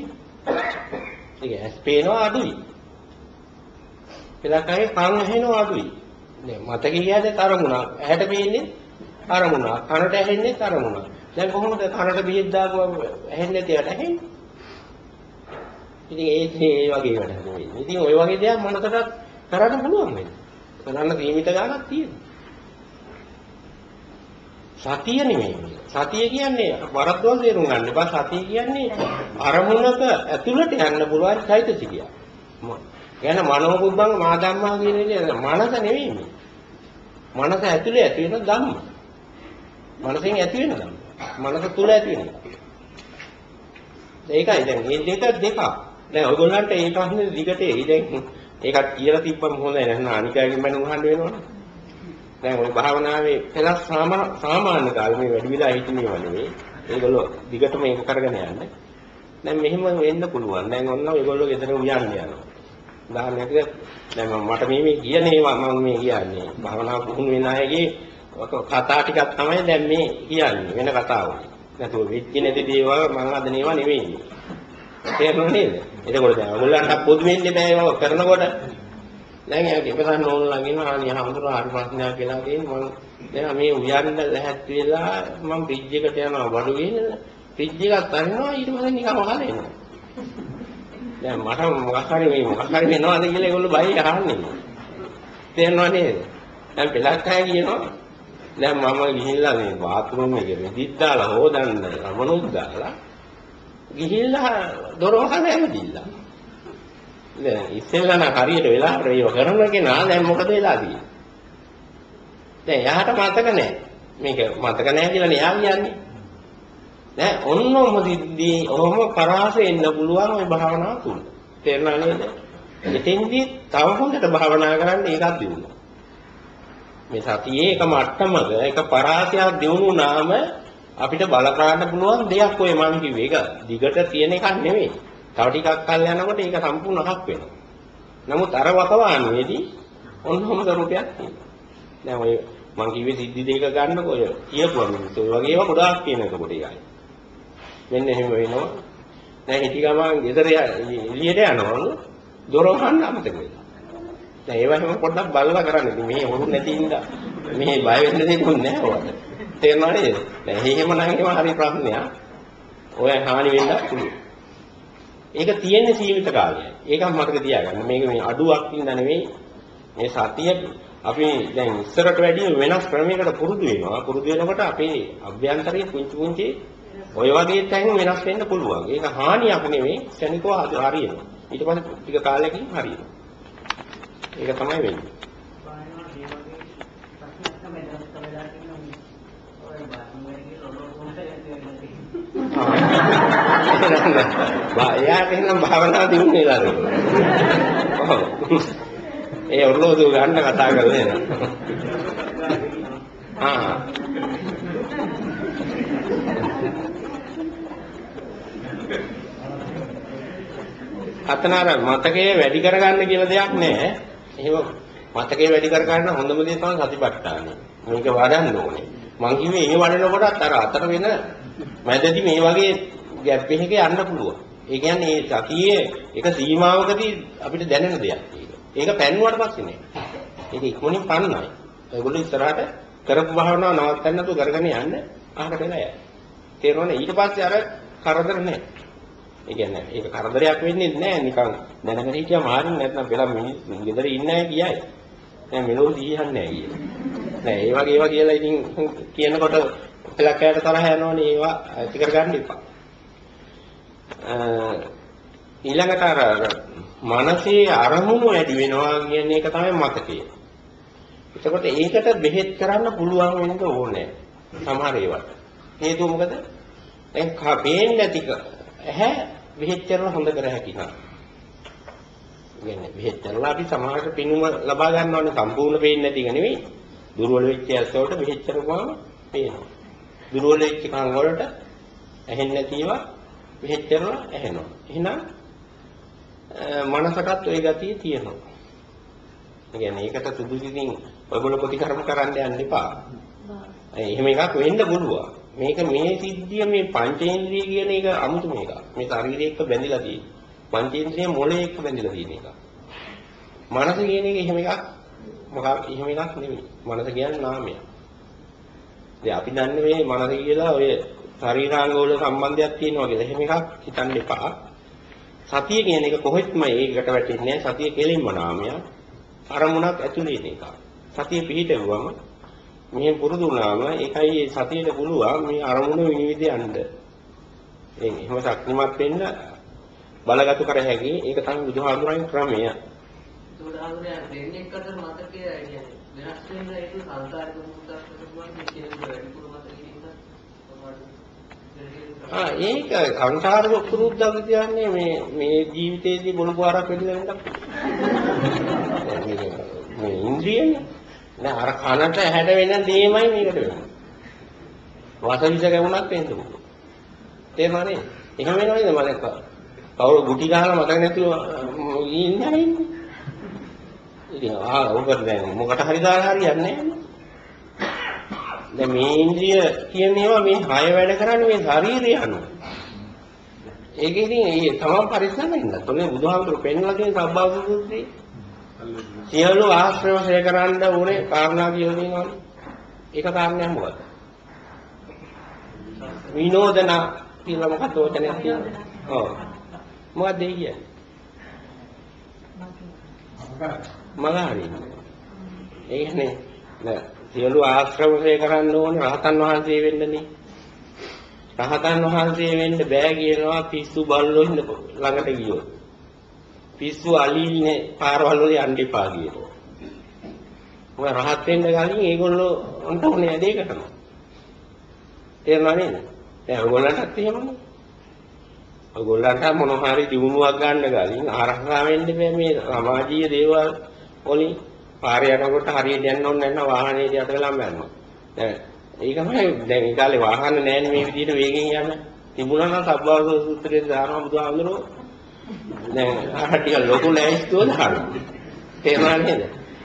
ඒක ඇස් පේනවා අඩුයි. පෙලක් අය කන් ඇහෙනවා අඩුයි. දැන් මතකයේ කියන්නේ තරමුණා. ඇහැට පේන්නේ තරමුණා. කනට ඇහෙන්නේ තරමුණා. දැන් කොහොමද කනට බිහෙත් දාපුවම ඇහෙන්නේ නැතිවට ඇහෙන්නේ? ඉතින් ඒ ඒ වගේ වැඩ නෙවෙයි. ඉතින් ওই වගේ දේවල් මනසට කරන්න පුළුවන් වෙන්නේ. කරන්න සීමිත ගාණක් තියෙනවා. සතිය නෙමෙයි. සතිය කියන්නේ වරද්දවල් තේරුම් ගන්න එපා. සතිය කියන්නේ අරමුණක ඇතුළට යන්න පුළුවන් චෛතසිකය. කියන මනෝබුද්ධංග මාධම්මා කියන එක මනස නෙවෙයි මේ. මනස ඇතුලේ ඇති වෙන ධම්ම. මනසෙන් ඇති වෙන ධම්ම. මනස තුල ඇති වෙන එක. ඒකයි දැන් මේ දෙක දෙකක්. දැන් ඔයගොල්ලන්ට ඒ ප්‍රශ්නේ දිගට එයි දැන් ඒකත් කියලා තිබ්බම හොඳයි නැත්නම් අනිකාගෙන් මම උහන්න වෙනවනේ. දැන් ওই භාවනාවේ පෙළස් සාමාන්‍ය කාලේ මේ වැඩි විලා හිටිනේව නෙවෙයි. ඒගොල්ලෝ දිගටම ඒක කරගෙන යන්න. දැන් මෙහෙම වෙන්න පුළුවන්. දැන් ඔන්න ඔයගොල්ලෝ ගෙදර උයන්න යනවා. උදාහරණයක් දැන් මට මේ මේ කියන්නේ මම මේ කියන්නේ භාවනා පුහුණු වෙන අයගේ කතා ටිකක් තමයි දැන් මේ කියන්නේ වෙන කතාවක්. නැතුව වෙච්ච නැති දේවල් මම හදන ඒවා නෙවෙයි. තේරුණා නේද? එතකොට දැන් ඔයගොල්ලන්ට පොදු වෙන්නේ බෑ ඒවා කරනකොට. දැන් ඒක ඉපසන්න ඕන ළඟින් ආනිය හඳුර හරි ප්‍රශ්නයක් කියලා තියෙනවා මම දැන් මේ උයන්න ලැහත් වෙලා මම ෆ්‍රිජ් එකට යනවා බඩු ගේන්න ෆ්‍රිජ් එකත් අරිනවා ඊට පස්සේ නිකන් වහලා එනවා. දැන් මට මොකක් හරි මේ මොකක් හරි වෙනවද කියලා ඒගොල්ලෝ බයි අහන්නේ. තේරෙනව නේද? දැන් පෙලක් අය කියනවා දැන් මම ගිහිල්ලා මේ බාත්රූම් එකේ මෙදිත් දාලා හොදන්න රමණුත් දාලා ගිහිල්ලා දොර වහලා ඇවිදිලා. දැන් ඉස්සෙල්ලා නම් හරියට වෙලාවට ඒව කරන කෙනා දැන් මොකද වෙලා තියෙන්නේ? දැන් එයාට මතක නැහැ. මේක මතක නැහැ කියලා නේ එයා කියන්නේ. දැන් ඔන්නෝම දිද්දී ඔහොම පරාසෙ එන්න පුළුවන් ওই භාවනාව තුල. තේරුණා නේද? එතෙන්දී තව හොඳට භාවනා කරන්න ඒකත් දිනුවා. මේ සතියේ එක මට්ටමක එක පරාසයක් දිනුනාම අපිට බලපාන්න පුළුවන් දෙයක් ඔය මම කිව්වේ. ඒක දිගට තියෙන එකක් නෙමෙයි. තව ටිකක් කල් යනකොට ඒක සම්පූර්ණ හක් වෙනවා. නමුත් අර වකවානුවේදී ඔන්නෝම ස්වරූපයක් තියෙනවා. දැන් ඔය මං කිව්වේ සිද්ධි දෙක ගන්නකො ඔය කියපුවා මිනිස්සු. ඔය වගේ ඒවා ගොඩාක් කියන එක කොට එකයි. මෙන්න එහෙම වෙනවා. දැන් හිටි ගමන් ගෙදර එළියට යනවලු දොර වහන්න අමතක වෙනවා. දැන් ඒවා හැම පොඩ්ඩක් බලලා කරන්න. ඉතින් මේ හොරු නැති ඉඳා මේ බය වෙන්න දෙයක් නෑ ඔයාලට. තේරෙනව නේද? දැන් එහෙම නම් ඒවා හරි ප්‍රශ්නයක්. ඔය හානි වෙන්නත් පුළුවන්. ඒක තියෙන්නේ සීමිත කාලයයි. ඒකක් මතක තියාගන්න. මේක මේ අඩුවක් ඉඳ නෙවෙයි. මේ සතිය අපි දැන් ඉස්සරට වැඩිය වෙනස් ක්‍රමයකට පුරුදු වෙනවා. පුරුදු වෙනකොට අපේ අභ්‍යන්තරයේ පුංචි පුංචි ඔය වගේ තැන් වෙනස් වෙන්න පුළුවන්. ඒක හානියක් නෙමෙයි, ශනිකව හරියනවා. ඊට පස්සේ ටික කාලෙකින් හරියනවා. ඒක තමයි වෙන්නේ. පායනවා ඒ වගේ ප්‍රශ්නයක් තමයි දැන් වෙලා තියෙනවා. ඔය බාහිර ගිහලා ඔලොව කොහොමද බා එයාට එහෙනම් භාවනා දිනු වෙලා ඔව්. ඒ ඔරලෝසුව ගන්න කතා කරලා එන. ආ. අතන අර මතකයේ වැඩි කරගන්න කියලා දෙයක් නැහැ. එහෙම මතකයේ වැඩි කරගන්න හොඳම දේ තමයි සතිපට්ඨානය. මේක වඩන්න ඕනේ. මං කිව්වේ ඒ වඩනකොටත් අර අතර වෙන මැදදී මේ වගේ ගැප් එකක යන්න පුළුවන්. ඒ කියන්නේ මේ සතියේ එක සීමාවකදී අපිට දැනෙන දෙයක් ඒක. ඒක පැන්නුවට පස්සේ නේ. ඒක ඉක්මනින් පන්නයි. ඒගොල්ලෝ ඉස්සරහට කරපු භාවනාව නවත්තන්න නැතුව කරගෙන යන්න අහකට වෙලා යයි. තේරුණානේ ඊට පස්සේ අර කරදර නැහැ. ඒ කියන්නේ ඒක කරදරයක් වෙන්නේ නැහැ නිකන් දැනගෙන හිටියාම හරින් නැත්නම් වෙලා මිනිස්සු ගෙදර ඉන්නේ නැහැ කියයි. දැන් මෙලෝ දීහන්නේ නැහැ කියන. නෑ ඒ වගේ ඒවා කියලා ඉතින් කියනකොට පෙලකයට තරහ යනවනේ ඒවා ඇති කරගන්න එපා. ඊළඟට අර මනසේ අරමුණු වැඩි වෙනවා කියන එක තමයි මතකය. එතකොට ඒකට බෙහෙත් කරන්න පුළුවන් වෙන්න ඕනේ. සමහර ඒවාට. හේතුව මොකද? දැන් පේන්නේ නැති ඇහැ බෙහෙත් කරලා හොඳ කර හැකි නා. කියන්නේ බෙහෙත් කරලා අපි සමහරට පිනුම ලබා ගන්නවනේ සම්පූර්ණ පේන්නේ නැති එක නෙවෙයි. දුර්වල වෙච්ච ඇස් වලට බෙහෙත් කරපුවාම පේනවා. දුර්වල වෙච්ච කන් වලට ඇහෙන්නේ නැතිව මෙහෙත් කරනවා ඇහෙනවා. එහෙනම් මනසකත් ওই ගතිය තියෙනවා. ඒ කියන්නේ ඒකට සුදුසුකින් ඔයගොල්ලෝ ප්‍රතිකර්ම කරන්න යන්න එපා. එහෙම එකක් වෙන්න පුළුවන්. මේක මේ සිද්ධිය මේ පංචේන්ද්‍රිය කියන එක 아무තු මේක. මේ ශරීරය එක්ක බැඳිලා තියෙන. පංචේන්ද්‍රිය මොළේ එක්ක බැඳිලා තියෙන එක. මනස කියන එක එහෙම එකක් මොකක් එහෙම එකක් නෙමෙයි. මනස කියන්නේ නාමයක්. දැන් අපි දන්නේ මේ මනස කියලා ඔය ශරීරාංග වල සම්බන්ධයක් තියෙනවා කියලා. එහෙම එකක් හිතන්න එපා. සතිය කියන එක කොහෙත්ම ඒකට වැටෙන්නේ නැහැ. සතිය කෙලින්ම නාමයක්. අරමුණක් ඇතුලේ ඉන්න එක. සතිය පිහිටවුවම මේ පුරුදු වුණාම ඒකයි සතියට පුළුවන් මේ අරමුණ විනිවිද යන්න. ඒ එහෙම ශක්තිමත් වෙන්න බලගතු කර හැකි ඒක තමයි බුදුහාමුදුරන්ගේ ක්‍රමය. උදාහරණයක් දෙන්නේ අතර මතකය කියන්නේ වෙනස් වෙන ඒක සංසාරික මුත්තක් කරපුවා මේ කියන වැඩිපුර මතකයේ ඉන්න ආ ඒක සංසාර පුරුද්දක් කියන්නේ මේ මේ ජීවිතයේදී බොළු පාරක් වෙන්න වෙනද මේ ඉන්ද්‍රියනේ. නෑ අර කනට ඇහැට වෙන දේමයි මේකට වෙන්නේ. වාසවිස ගැවුණත් වෙන්න පුළුවන් තේරුණා නේද එහෙම වෙනවද මලක කවුරු ගුටි ගහලා මතක නැතුව ඉන්නේ ඉන්නේ? ඉතින් ආ ඔබ දැන් මොකට හරි දාලා හරියන්නේ නැහැ. දැන් මේ ඉන්ද්‍රිය කියන ඒවා මේ හය වැඩ කරන්නේ මේ ශරීරය අනුව. ඒක ඉතින් ඒ තමන් පරිස්සම් වෙන්න. තොනේ බුදුහාමුදුරු පෙන්වලා තියෙන සබ්බාසුසුත්‍රි සියලු ආශ්‍රව ශේ කරන්න ඕනේ කාරණා කියලා තියෙනවානේ. ඒක කාරණයක් මොකද්ද? විනෝදන කියලා මොකක්ද වචනයක් තියෙන්නේ? ඔව්. මොකක්ද ඒ කියන්නේ? මග හරින්නේ. ඒ කියන්නේ නෑ සියලු ආශ්‍රවය කරන්න ඕනේ රහතන් වහන්සේ වෙන්නනේ. රහතන් වහන්සේ වෙන්න බෑ කියනවා පිස්සු බල්ලෝ ඉන්න ළඟට ගියොත්. පිස්සු අලින්නේ පාරවල් වල යන්න එපා කියනවා. මොකද රහත් වෙන්න කලින් ඒගොල්ලෝ උන්ට උනේ දෙයකටම. තේරුණා නේද? දැන් ඔයගොල්ලන්ටත් එහෙමනේ. ඔයගොල්ලන්ට මොන හරි දිනුවක් ගන්න කලින් ආරක්ෂා වෙන්න බෑ මේ සමාජීය දේවල් වලින් පාරේ යනකොට හරියට යන්න ඕනේ නැත්නම් වාහනේ යට වෙලාම යනවා. දැන් ඒකමයි දැන් ඒ කාලේ වාහන නැන්නේ මේ විදිහට වේගෙන් යන. තිබුණා නම් සබ්බාව සූත්‍රයේ දානවා බුදුහාමුදුරුවෝ. දැන් අර ටික ලොකු ලෑස්තුව දානවා. තේරුණා නේද?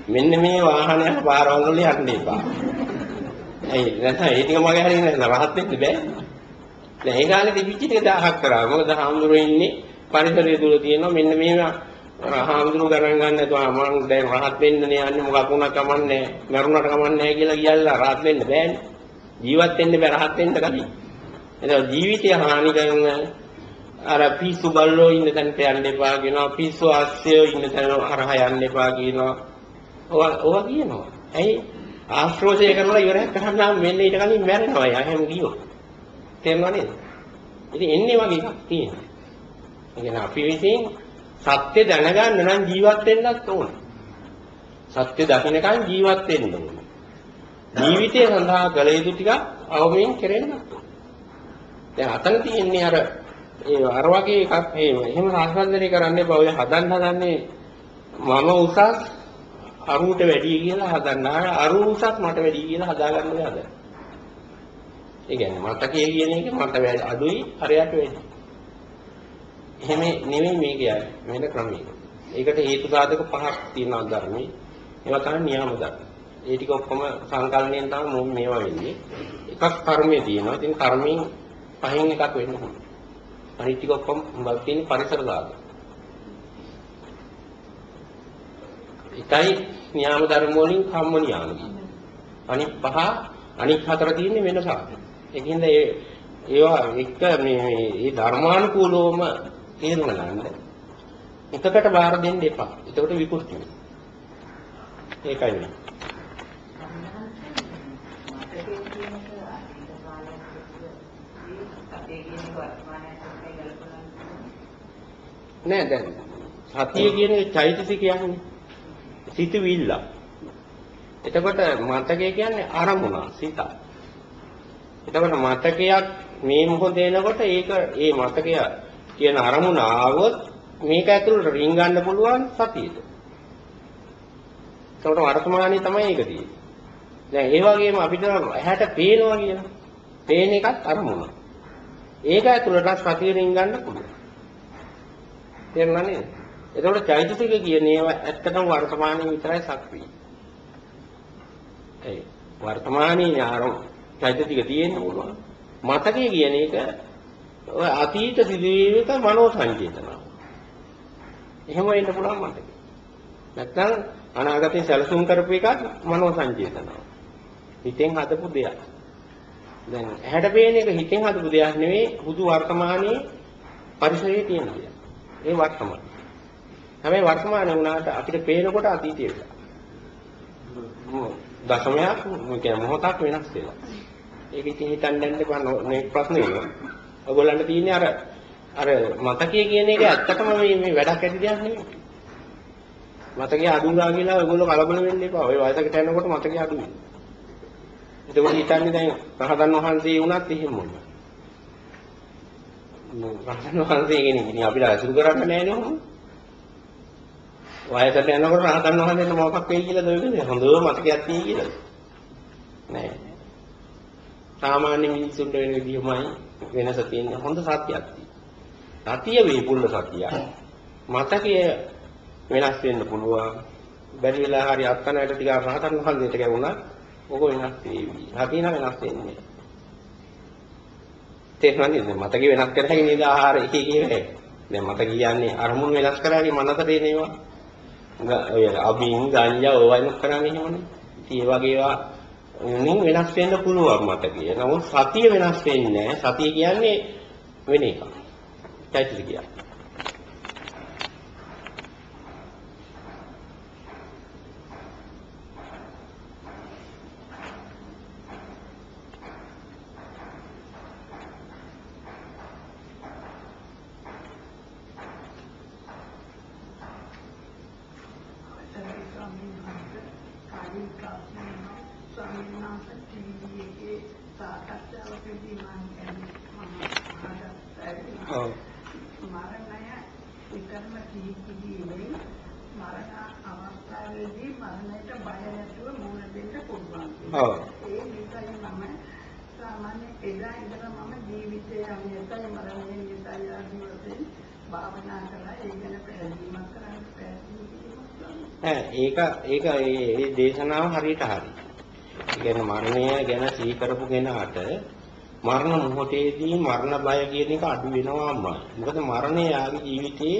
මෙන්න මේ වාහන යන පාරවල් වල යන්න එපා. ඇයි නැත්නම් ඒ ටික මගේ හරියන්නේ නැහැ රහත් වෙන්න බෑ. දැන් ඒ කාලේ තිබිච්ච ටික 1000ක් කරා. මොකද හාමුදුරුවෝ ඉන්නේ පරිසරය තුල තියෙනවා මෙන්න මේවා රහාමුදුරු ගණන් ගන්න නැතුව මම දැන් රහත් වෙන්නනේ යන්නේ. මොකක් වුණා කමන්නේ මරුණට කමන්නේ කියලා කියලා රහත් වෙන්න බෑනේ. ජීවත් වෙන්න බෑ. රහත් වෙන්න කලින්. එතකොට ජීවිතය හානි කරන අර පිස්සු බල්ලෝ ඉන්න තැනට යන්න එපා කියනවා. පිස්සු ආස්යෝ ඉන්න තැන හරහා යන්න එපා කියනවා. ඔවා ඔවා කියනවා. ඇයි? ආශ්‍රෝෂය කරලා ඉවරයක් කරන්නාම මෙන්න ඊට කලින් මැරෙනවා. යා හැම ගියෝ තේරුණා නේද? ඉතින් එන්නේ වගේ එකක් තියෙනවා. ඒ කියන්නේ අපි විසින් සත්‍ය දැනගන්න නම් ජීවත් වෙන්නත් ඕන. සත්‍ය දකින්නකන් ජීවත් වෙන්න ඕන. ජීවිතය සඳහා කළ යුතු ටික අවමෙන් කෙරෙන්නත් ඕන. දැන් අතන තියෙන්නේ අර ඒ අර වගේ එකක් මේ එහෙම සංසන්දනය කරන්න එපා. ඔය හදන්න හදන්නේ මම උසස් අරුවට වැඩි කියලා හදන්න. අරු උසස් මට වැඩි කියලා හදාගන්න ඔය හදන්න. ඒ කියන්නේ මතකයේ කියන එක මට වැඩි අඩුයි හරයට වැඩි. එහෙම නෙමෙයි මේක යන්නේ. වෙන ක්‍රමයක. ඒකට හේතු සාධක පහක් තියෙනවා ධර්මයේ. ඒවා තමයි නියම ධර්ම. ඒ ටික ඔක්කොම සංකල්පයෙන් තමයි මේවා වෙන්නේ. එකක් කර්මයේ තියෙනවා. ඉතින් කර්මයෙන් පහෙන් එකක් වෙන්න පුළුවන්. අනිත් ටික ඔක්කොම බල තියෙන පරිසර සාධක. එකයි න්‍යාම ධර්ම වලින් කම්ම න්‍යාම. අනිත් පහ අනිත් හතර තියෙන්නේ වෙන සාධක. ඒකින්ද ඒ ඒවා එක මේ මේ ධර්මානුකූලවම තේරුම් ගන්න. එකකට බාර දෙන්න එපා. එතකොට විකෘති වෙනවා. ඒකයි මේ. නෑ දැන් සතිය කියන චෛතසික කියන්නේ සිතවිල්ල. එතකොට මතකය කියන්නේ අරමුණ සිත. එතකොට මතකයක් මේ මොහොතේ එනකොට ඒක ඒ මතකය කියන අරමුණ ආවොත් මේක ඇතුළට රින් ගන්න පුළුවන් සතියට. ඒකට වර්තමානයේ තමයි ඒක තියෙන්නේ. දැන් ඒ වගේම අපිට ඇහැට පේනවා කියන පේන එකත් අරමුණ. ඒක ඇතුළට සතිය රින් ගන්න පුළුවන්. තේරුණා නේද? එතකොට චෛතසික කියන ඒවා ඇත්තටම වර්තමානයේ විතරයි සක්‍රිය. ඒ වර්තමානයේ ආරම් චෛතසික තියෙන්න පුළුවන්. මතකය කියන එක ඔය අතීත සිදුවීමක මනෝ සංජේතන. එහෙම වෙන්න පුළුවන් මතකය. නැත්නම් අනාගතේ සැලසුම් කරපු එකක් මනෝ සංජේතන. හිතෙන් හදපු දෙයක්. දැන් ඇහැට පේන එක හිතෙන් හදපු දෙයක් නෙවෙයි හුදු වර්තමානයේ පරිසරයේ තියෙන දෙයක්. ඒ වර්තමාන. හැබැයි වර්තමානයේ වුණාට අපිට පේනකොට අතීතය වෙලා. දශමයක් කියන්නේ මොහොතක් වෙනස් වෙනවා. ඒක ඉතින් හිතන්න දැන් දෙපා මේ ප්‍රශ්නේ වෙනවා. ඔයගොල්ලන්ට තියෙන්නේ අර අර මතකයේ කියන එක ඇත්තටම මේ මේ වැඩක් ඇති දෙයක් නෙමෙයි. මතකයේ අඩුනා කියලා ඔයගොල්ලෝ කලබල වෙන්න එපා. ඔය වයසකට යනකොට මතකයේ අඩු වෙනවා. එතකොට හිතන්නේ දැන් රහතන් වහන්සේ වුණත් එහෙම මොනවා. රහතන් වහන්සේ කෙනෙක් ඉතින් අපිට අසුරු කරන්න නැහැ නේ ඔහොම. වයසට යනකොට රහතන් වහන්සේට මොකක් වෙයි කියලාද ඔයගොල්ලෝ හොඳම මතකයක් තියෙයි කියලාද? නෑ. සාමාන්‍ය මිනිස්සුන්ට වෙන විදිහමයි වෙනස තියෙන්නේ. හොඳ සත්‍යයක් තියෙනවා. සතිය වේපුල්ල සතිය. මතකය වෙනස් වෙන්න පුළුවන්. බැරි වෙලා හරි අත්කනට ටිකක් රහතන් වහන්සේට ගැවුණා. ඕක වෙනස් වෙවි. සතිය නම් වෙනස් වෙන්නේ නෑ. තේරුණාද? මතකය වෙනස් කරගෙන නේද ආහාර එක එක ඒවා. දැන් මතක කියන්නේ අරමුණු වෙනස් කරාගේ මනසට එනේවා. ඔය අබින් ගංජා ඕවා වෙනස් කරන්නේ එහෙමනේ. ඒ වගේ ඒවා නින් වෙනස් වෙන්න පුළුවන් මතකය. නමුත් සතිය වෙනස් වෙන්නේ නැහැ. සතිය කියන්නේ වෙන එකක්. චෛතසික කියන්නේ. අවසරයි ස්වාමීන් වහන්සේ කාලින් ප්‍රශ්නය ස්වාමීන් වහන්සේ ටීවී එකේ සාකච්ඡාවකදී මම කියන්නේ මම අහලා ඔව්. මරණය විතරම කිහිපීමේ මරණ අවස්ථාවේදී මරණයට බය නැතුව මුහුණ දෙන්න පුළුවන්. ඔව්. ඒ නිසායි මම සාමාන්‍ය එදා ඉඳලා මම ජීවිතයේ අනියතයි මරණය නිසායි ආදී වශයෙන් භාවනා කළා. ඒ ගැන පැහැදිලිමත් කරන්න පැහැදිලි කිරීමක් කළා. ඈ ඒක ඒක ඒ ඒ දේශනාව හරියට හරි. ඒ කියන්නේ මරණය ගැන සිහි කරපු කෙනාට මරණ මොහොතේදී මරණ බය කියන එක අඩු වෙනවාමයි. මොකද මරණය යාගේ ජීවිතේ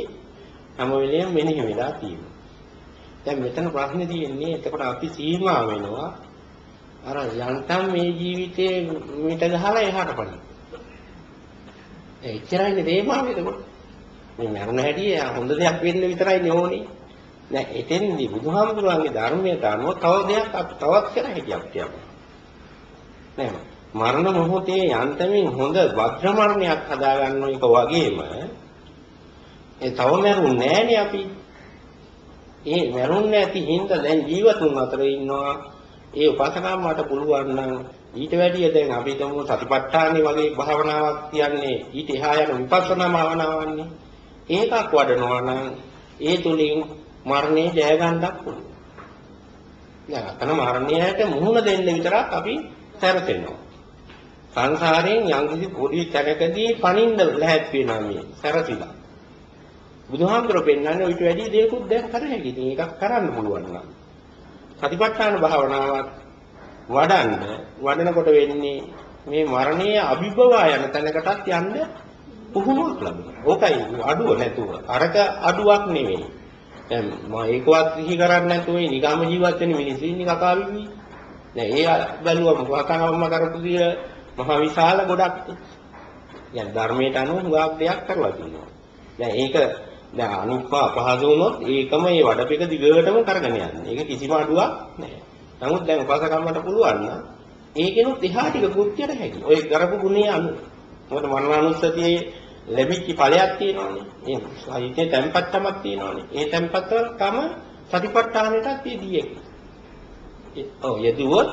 හැම වෙලෙම මෙනෙහි වෙලා තියෙනවා. දැන් මෙතන ප්‍රශ්නේ තියෙන්නේ එතකොට අපි සීමා වෙනවා අර යන්තම් මේ ජීවිතේ මිට ගහලා එහාට පනින්න. ඒ එච්චරයිනේ තේමාව එතකොට. මේ මරණ හැටි හොඳ දෙයක් වෙන්න විතරයි ඕනේ. නෑ එතෙන්දී බුදුහාමුදුරන්ගේ ධර්මයට අනුව තව දෙයක් අපි තවත් කර හැකියාවක් තියෙනවා. නෑ මරණ මොහොතේ යන්තමින් හොඳ වජ්‍ර මරණයක් හදාගන්න එක වගේම ඒ තව මරුන්නේ නෑනේ අපි. ඒ මරුන්නේ නැති හින්දා දැන් ජීවතුන් අතර ඉන්නවා. ඒ උපසකම්මට පුළුවන් නම් ඊට වැඩිය දැන් අපි තමු සතිපට්ඨානෙ වගේ භාවනාවක් කියන්නේ ඊට එහා යන විපස්සනා භාවනාවන්නේ. ඒකක් වඩනවා නම් ඒ තුලින් මරණය ජය ගන්නත් පුළුවන්. දැන් අතන මරණයට මුහුණ දෙන්න විතරක් අපි සැරසෙනවා. සංසාරයෙන් යම්කිසි පොඩි තැනකදී පණින්න ලැහැත් වෙනවා මේ සැරසිලා. බුදුහාමුදුරුවෝ පෙන්වන්නේ ඊට වැඩි දෙයක්ත් දැන් කර හැකියි. ඉතින් ඒකක් කරන්න පුළුවන් නම්. සතිපට්ඨාන භාවනාවක් වඩන්න වඩනකොට වෙන්නේ මේ මරණයේ අභිභවා යන තැනකටත් යන්න පුහුණුවක් ලැබුණා. ඕකයි අඩුව නැතුව. අරක අඩුවක් නෙවෙයි. දැන් මම ඒකවත් සිහි කරන්නේ නැතුව මේ නිගම ජීවත් වෙන මිනිස්සු ඉන්නේ කතා වෙන්නේ. දැන් ඒ බැලුවම කතාවම කරපු දිය මහ විශාල ගොඩක්. දැන් ධර්මයට අනුව හුඟක් දෙයක් කරලා තියෙනවා. දැන් ඒක දැන් අනුපා පහසු වුණොත් ඒකම මේ වඩපෙක දිගටම කරගෙන යන්න. ඒක කිසිම අඩුවක් නැහැ. නමුත් දැන් උපසකම්මට පුළුවන් නම් ඒකෙනුත් එහා ටික කෘත්‍යයට හැකි. ඔය කරපු ගුණයේ අනුව මොකද මරණානුස්සතියේ ලැබිච්ච ඵලයක් තියෙනවානේ. ඒ සාහිත්‍ය තැම්පත්තමක් තියෙනවානේ. ඒ තැම්පත්තම සතිපට්ඨානෙටත් යෙදී ඒ ඔව් යෙදුවොත්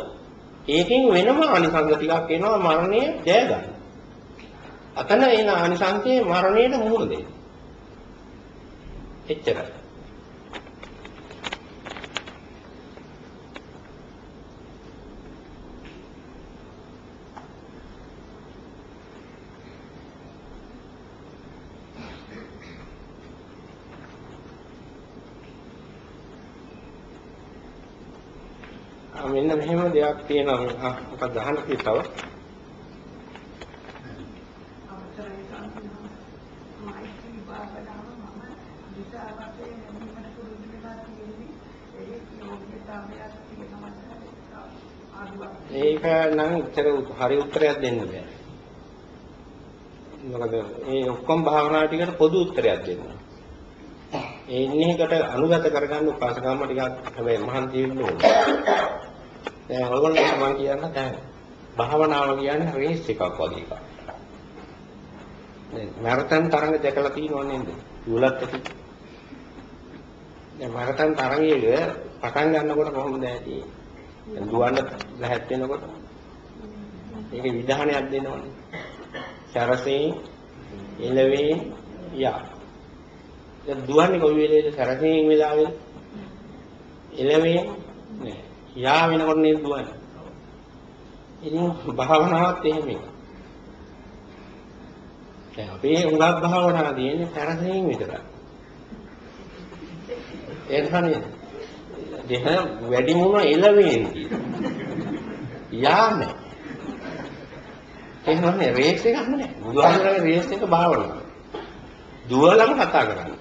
ඒකෙන් වෙනම ආනිසංග ටිකක් එනවා මරණය ජය ගන්න. අතන එන ආනිසංසයේ මරණයට මුහුණ දෙන්න. එච්චරයි. ආ මෙන්න මෙහෙම දෙයක් තියෙනවා ආ මොකක්ද අහන්න තියෙතව අවසරයි සම්පූර්ණ මෛත්‍රී භාවනාව මම විසාවතේ නැමීමට පුරුදු වෙලා තියෙන්නේ ඒ යෝග්‍යතාවයක් තියෙනවද ආදුවක් ඒක නම් උත්තර හරි උත්තරයක් දෙන්න බෑ. මොකද ඒ ඔක්කොම භාවනා ටිකට පොදු උත්තරයක් දෙන්න. ඒ ඉන්නේ එකට අනුගත කරගන්න උපාසකම්ම ටිකක් හැබැයි මහන්සි වෙන්න ඕනේ. දැන් ඔයගොල්ලෝ මම කියන්න දැන් භාවනාව කියන්නේ රේස් එකක් වගේ එකක්. දැන් මැරතන් තරඟ දැකලා තියෙනව නේද? දුලත් ඇති. දැන් මැරතන් තරඟයේ පටන් ගන්නකොට කොහොමද ඇති? දැන් දුවන්න ලැහැත් වෙනකොට ඒකේ විධානයක් දෙනවනේ. සරසේ එළවේ යා. දැන් දුවන්නේ කොයි වෙලේද සරසෙන් වෙලාවෙ? එළවේ නෑ. යා වෙනකොට නේද දුවන්නේ. ඉතින් භාවනාවත් එහෙම එකක්. දැන් අපේ උඟක් භාවනාව තියෙන්නේ සරසෙන් විතරයි. ඒක හරියද? දෙහ වැඩි මුණ එළවෙන් යාමේ එහෙමනේ රේස් එකක් නෑ බුදුහාමරගේ රේස් එක භාවනාව දුවලම කතා කරන්නේ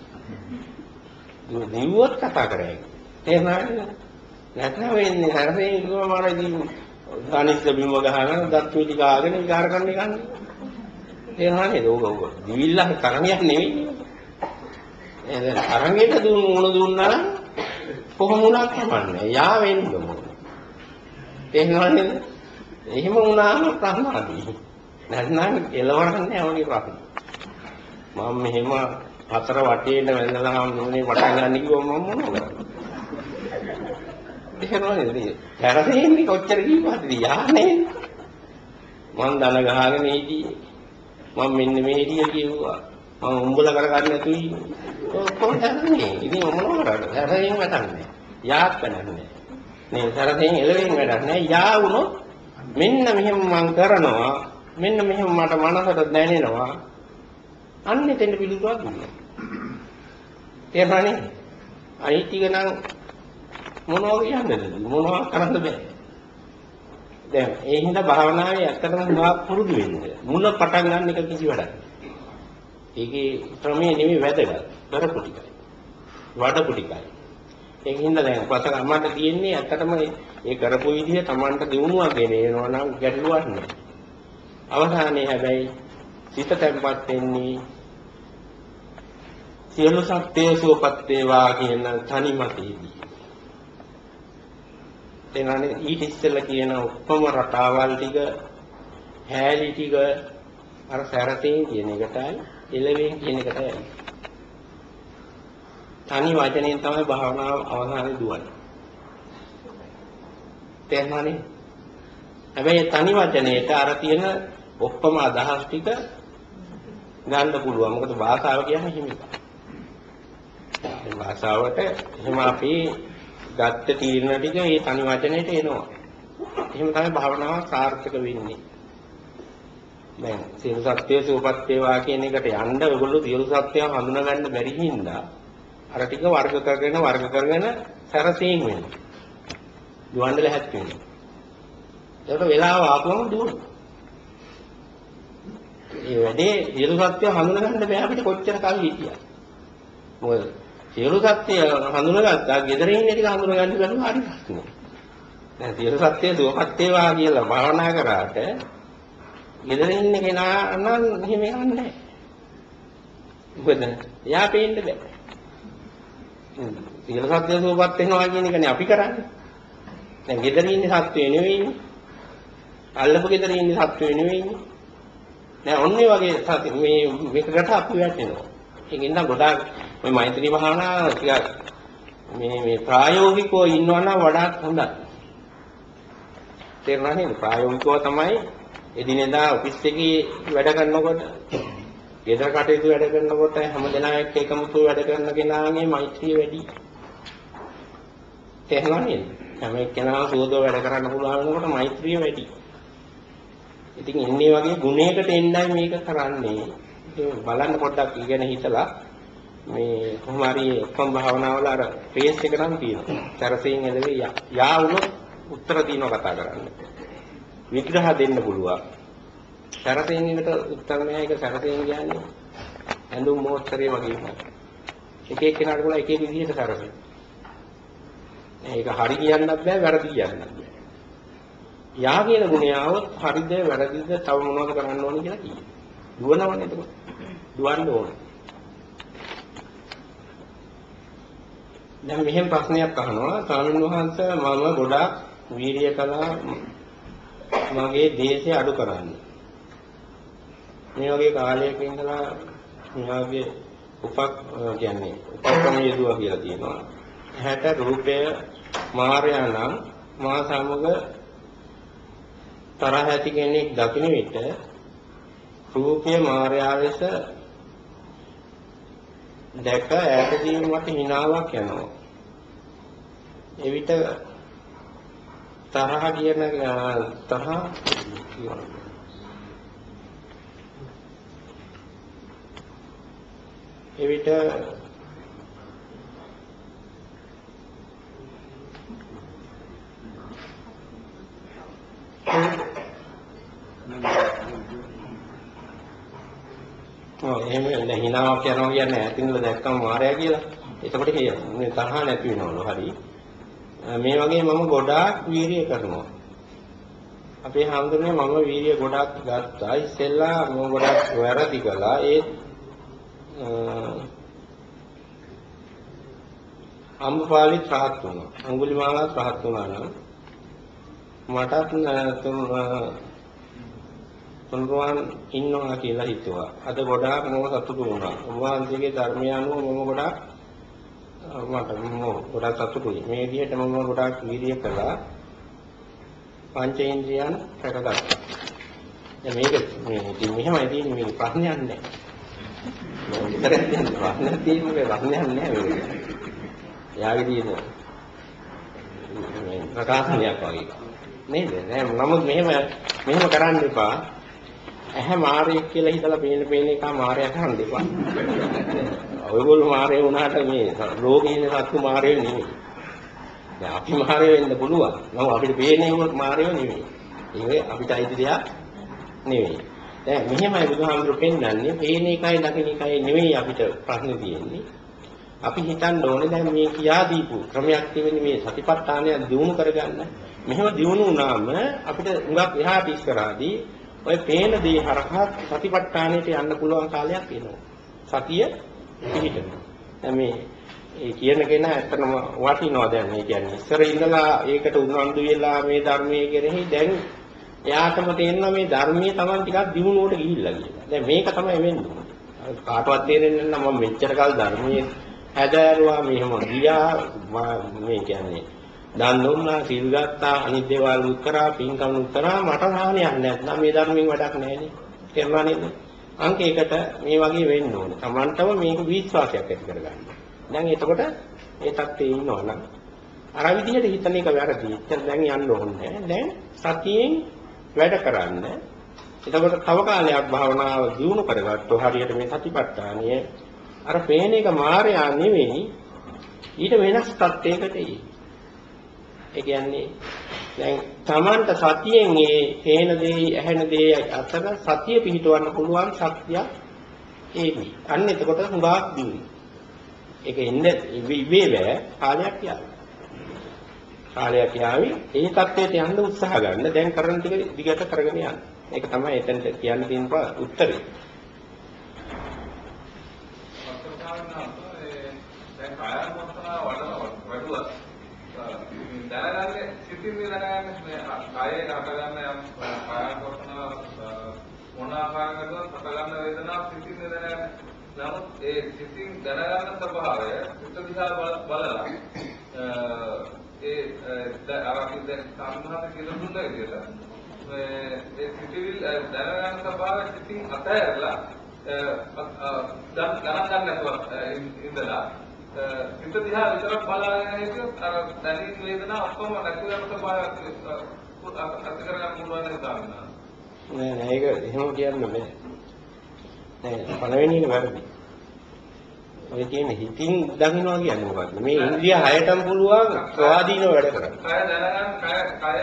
දුව දිවුවත් කතා කරන්නේ එහෙමයි නැත්නම් වෙන්නේ හරසේ ඉක්ම මාරදී අනිත් බිම ගහගෙන දත් පිටි ගාගෙන විකාර කරන්න ගන්නේ එහෙමනේ ඕක ඕක දිවිල්ලා කරණියක් නෙවෙයි එහෙනම් අරංගෙට දුන්න මොන දුන්නා නම් කොහොම වුණත් කමන්නේ. යා වෙන්න ඕන. තේරෙනවද? එහෙම වුණාම ප්‍රහ්මාදී. නැත්නම් එලවරන්නේ අවනි ප්‍රශ්න. මම මෙහෙම හතර වටේට වැඳලා මොනේ පටන් ගන්න කිව්වම මම මොනව කරන්නේ? තේරෙනවද? හැරෙන්නේ කොච්චර කිව්වද? යානේ. මං දන ගහගෙන හිටියේ. මම මෙන්න මේ හිටිය කිව්වා. මම උඹලා කරගන්න නැතුයි. කොහොමද හරන්නේ? ඉතින් මොනව කරන්නේ? හැරෙන්නේ වැටන්නේ. යාත් කරන්නේ. මේ සරසෙන් එළවෙන් වැඩක් නෑ. යා වුණොත් මෙන්න මෙහෙම මං කරනවා. මෙන්න මෙහෙම මට මනසට දැනෙනවා. අන්න එතෙන් පිළිතුරක් දුන්නා. තේරුණානේ? අනිත් ටික නම් මොනවා කියන්නද? මොනවා කරන්න බෑ. දැන් ඒ හින්දා භාවනාවේ ඇත්තටම හුඟක් පුරුදු වෙන්න. මුල පටන් ගන්න එක කිසි වැඩක් නෑ. ඒකේ ක්‍රමයේ නෙමෙයි වැදගත්. කරපු ටිකයි. වඩපු ටිකයි. ඒක හින්දා දැන් පසක අම්මට තියෙන්නේ ඇත්තටම ඒ කරපු විදිහ Tamanට දිනුවා ගෙනේනවා නම් ගැටලුවක් නෑ. අවසානයේ හැබැයි සිත තැම්පත් වෙන්නේ සියලු සත්‍යය සුවපත් වේවා කියන තනිමතේදී. එනනේ ඊට ඉස්සෙල්ලා කියන ඔක්කොම රටාවල් ටික හැලී ටික අර සැරතෙන් කියන එකටයි එළවෙන් කියන එකටයි තනි වචනයෙන් තමයි භාවනාව අවසානයේ දුවන්නේ. තේරුණානේ? හැබැයි තනි වචනයේට අර තියෙන ඔක්කොම අදහස් ටික ගන්න පුළුවන්. මොකද භාෂාව කියන්නේ හිමික. භාෂාවට එහෙම අපි ගත්ත තීරණ ටික මේ තනි වචනයට එනවා. එහෙම තමයි භාවනාව සාර්ථක වෙන්නේ. දැන් සියලු සත්‍ය සූපත් වේවා කියන එකට යන්න ඔයගොල්ලෝ සියලු සත්‍යව හඳුනා ගන්න බැරි හින්දා අර ටික වර්ග කරගෙන වර්ග කරගෙන සැරසීම් වෙනවා. දුවන්න ලැහැත් වෙනවා. ඒකට වෙලාව ආපුවම දුවනවා. ඒ වැඩේ සියලු සත්‍ය හඳුනා ගන්න බෑ අපිට කොච්චර කල් හිටියා. මොකද සියලු සත්‍ය හඳුනාගත්තා ගෙදර ඉන්න ටික හඳුනා ගන්න බැරුව හරි ප්‍රශ්නයක්. දැන් සියලු සත්‍ය දුවපත් වේවා කියලා භාවනා කරාට ගෙදර ඉන්න කෙනා නම් එහෙම යන්නේ නැහැ. මොකද එයා පේන්න බෑ. සියලු සත්‍ය දුවපත් වෙනවා කියන එකනේ අපි කරන්නේ. දැන් ගෙදර ඉන්නේ සත්‍ය නෙවෙයිනේ. අල්ලපු ගෙදර ඉන්නේ සත්‍ය නෙවෙයිනේ. දැන් ඔන්නේ වගේ සත්‍ය මේ මේකට අපි වැටෙනවා. ඒකෙන් නම් ගොඩාක් මේ මෛත්‍රී භාවනාව ටිකක් මේ මේ ප්‍රායෝගිකව ඉන්නවා නම් වඩාත් හොඳයි. තේරුණා නේද? ප්‍රායෝගිකව තමයි එදිනෙදා ඔෆිස් එකේ වැඩ කරනකොට ගෙදර කටයුතු වැඩ කරනකොට හැම දෙනා එක්ක එකමුතු වැඩ කරන කෙනාගේ මෛත්‍රිය වැඩි. තේරුණා නේද? හැම එක්කෙනාම සුවදව වැඩ කරන්න පුළුවන් වෙනකොට මෛත්‍රිය වැඩි. ඉතින් එන්නේ වගේ ගුණයකට එන්නයි මේක කරන්නේ. බලන්න පොඩ්ඩක් ඉගෙන හිතලා මේ කොහොම හරි ඔක්කොම භාවනාවල අර ෆේස් එක නම් තියෙනවා. තරසෙන් එළවේ යා වුණොත් උත්තර දිනව කතා කරන්න. විග්‍රහ දෙන්න පුළුවන්. තරසෙන් එකට උත්තර නෑ ඒක තරසෙන් කියන්නේ ඇඳුම් මොහොතරේ වගේ එකක්. එක එක්කෙනාට පුළුවන් එක එක විදිහට තරසෙන්. ඒක හරි කියන්නත් බෑ වැරදි කියන්නත් බෑ. යා කියන ගුණය આવොත් හරිද වැරදිද තව මොනවද කරන්න ඕනේ කියලා කියනවා. දුවනවනේ එතකොට. දුවන්න ඕනේ. දැන් මෙහෙම ප්‍රශ්නයක් අහනවා ස්වාමීන් වහන්සේ මම ගොඩාක් වීර්ය කළා මගේ දේශය අඩු කරන්න. මේ වගේ කාලයක ඉඳලා මෙයාගේ උපක් කියන්නේ උපක්‍රම යෙදුවා කියලා තියෙනවා. ඇහැට රූපය මායя නම් මා සමග තරහ ඇති කෙනෙක් දකින විට රූපය මායя ලෙස දැක ඈතදීම මට හිනාවක් යනවා. එවිට තරහ කියන තරහ එවිට ඔව් එහෙම නෑ හිනාවක් යනවා කියන්නේ ඈතින්ද දැක්කම මාරයා කියලා. එතකොට මේ තරහ නැති වෙනවලු හරි. මේ වගේ මම ගොඩාක් වීර්යය කරනවා. අපේ හැමදෙන්නේ මම වීර්යය ගොඩාක් ගත්තා. ඉස්සෙල්ලා මම ගොඩාක් වැරදි කළා. ඒ අම්බපාලි රහත් වුණා. අඟුලිමාලත් රහත් වුණා නම් මටත් තුන්රුවන් ඉන්නවා කියලා හිතුවා. අද ගොඩාක් මම සතුටු වුණා. ඔබ වහන්සේගේ ධර්මය අනුව මම ගොඩාක් මට මම ගොඩාක් සතුටුයි. මේ විදිහට මම ගොඩාක් වීර්ය කළා. පංචේන්ද්‍රයන් රැකගත්තා. දැන් මේක මේ ඉතින් මෙහෙමයි තියෙන්නේ මේ ප්‍රශ්නයක් නැහැ. උත්තරයක් දෙන්න ප්‍රශ්නයක් තියෙන්නේ මේ ප්‍රශ්නයක් නැහැ මේක. යාගේ තියෙන මේ ප්‍රකාශනයක් වගේ. නේද? නෑ නමුත් මෙහෙම මෙහෙම කරන්න එපා. ඇහැ මාරයෙක් කියලා හිතලා පේන පේන එක මාරයක් හරන්න එපා. ඔයගොල්ලෝ මාරේ වුණාට මේ රෝගේ ඉන්න සත්තු මාරේ නෙමෙයි. දැන් අපි මාරේ වෙන්න පුළුවන්. නමුත් අපිට පේන්නේ උනත් මාරේ නෙමෙයි. ඒක අපිට අයිති දෙයක් නෙමෙයි. දැන් මෙහෙමයි බුදුහාමුදුරු පෙන්වන්නේ පේන එකයි දකින එකයි නෙමෙයි අපිට ප්‍රශ්න තියෙන්නේ. අපි හිතන්න ඕනේ දැන් මේ කියා දීපු ක්‍රමයක් තියෙන්නේ මේ සතිපට්ඨානය දිනු කරගන්න. මෙහෙම දිනු වුණාම අපිට හුඟක් එහාට ඉස්සරහදී ඔය පේන දේ හරහා සතිපට්ඨානෙට යන්න පුළුවන් කාලයක් එනවා. සතිය පිහිටනවා. දැන් මේ ඒ කියන කෙනා ඇත්තටම වටිනවා දැන් මේ කියන්නේ. ඉස්සර ඉඳලා ඒකට උනන්දු වෙලා මේ ධර්මයේ කෙරෙහි දැන් එයාටම තේරෙනවා මේ ධර්මයේ Taman ටිකක් දිනුනුවට ගිහිල්ලා කියලා. දැන් මේක තමයි වෙන්නේ. කාටවත් තේරෙන්නේ නැහැ මම මෙච්චර කල් ධර්මයේ හැදෑරුවා මෙහෙම ගියා මේ කියන්නේ දන් දුන්නා සීල් ගත්තා අනිත් දේවල් උත්තරා පින්කම් උත්තරා මට හානියක් නැත්නම් මේ ධර්මයෙන් වැඩක් නැහැ නේ. තේරුණා නේද? අංක එකට මේ වගේ වෙන්න ඕනේ. Tamanටම මේක විශ්වාසයක් ඇති කරගන්න. දැන් එතකොට ඒ තත්ත්වයේ ඉන්නවනම් අර විදිහට හිතන එක වැරදි. එච්චර දැන් යන්න ඕනේ දැන් සතියෙන් වැඩ කරන්න. එතකොට තව කාලයක් භාවනාව දියුණු කරගත්තොත් හරියට මේ සතිපට්ඨානය අර පේන එක මායя නෙවෙයි ඊට වෙනස් තත්යකට එයි. ඒ කියන්නේ දැන් Tamanta සතියෙන් ඒ හේන දේ ඇහෙන දේ අතර සතිය පිහිටවන්න පුළුවන් ශක්තියක් ඒකයි. අන්න එතකොට හුඟක් දිනු. ඒක එන්නේ ඉවේ බෑ කාලයක් යාවි. කාලයක් යාවි ඒ தත්වයට යන්න උත්සාහ ගන්න. දැන් කරන ටික දිගට කරගෙන යන්න. ඒක තමයි එතනට කියන්න තියෙන උත්තරේ. දැන් කායानुපස්සනාව වඩන වැඩුවා දැනගන්නේ සිතින් දැනගන්නේ මේ කායේ හටගන්න යම් කායानुපස්සනාව මොන ආකාරයකද හටගන්න වේදනාව සිතින් දැනගන්නේ නමුත් ඒ සිතින් දැනගන්න ස්වභාවය සිත දිහා බලලා ඒ අර අපි දැන් සම්මත කියලා දුන්න විදිහට ඒ සිතිවිල් දැනගන්න ස්වභාවය සිතින් අතහැරලා දැන් ගණන් ගන්න නැතුව ඉඳලා හිත දිහා විතරක් බලාගෙන හිටියොත් අර දැනීම් වේදනා ඔක්කොම නැති වෙන ස්වභාවයක් අත් කරගන්න පුළුවන් තාමනා නෑ නෑ ඒක එහෙම කියන්න බෑ. නෑ පළවෙනි එක වැරදි. ඔය කියන්නේ හිතින් දකින්නවා කියන්නේ මොකක්ද? මේ ඉන්ද්‍රිය හයටම පුළුවන් ස්වාධීනව වැඩ කරන්න. කය දැනගන්න කය කය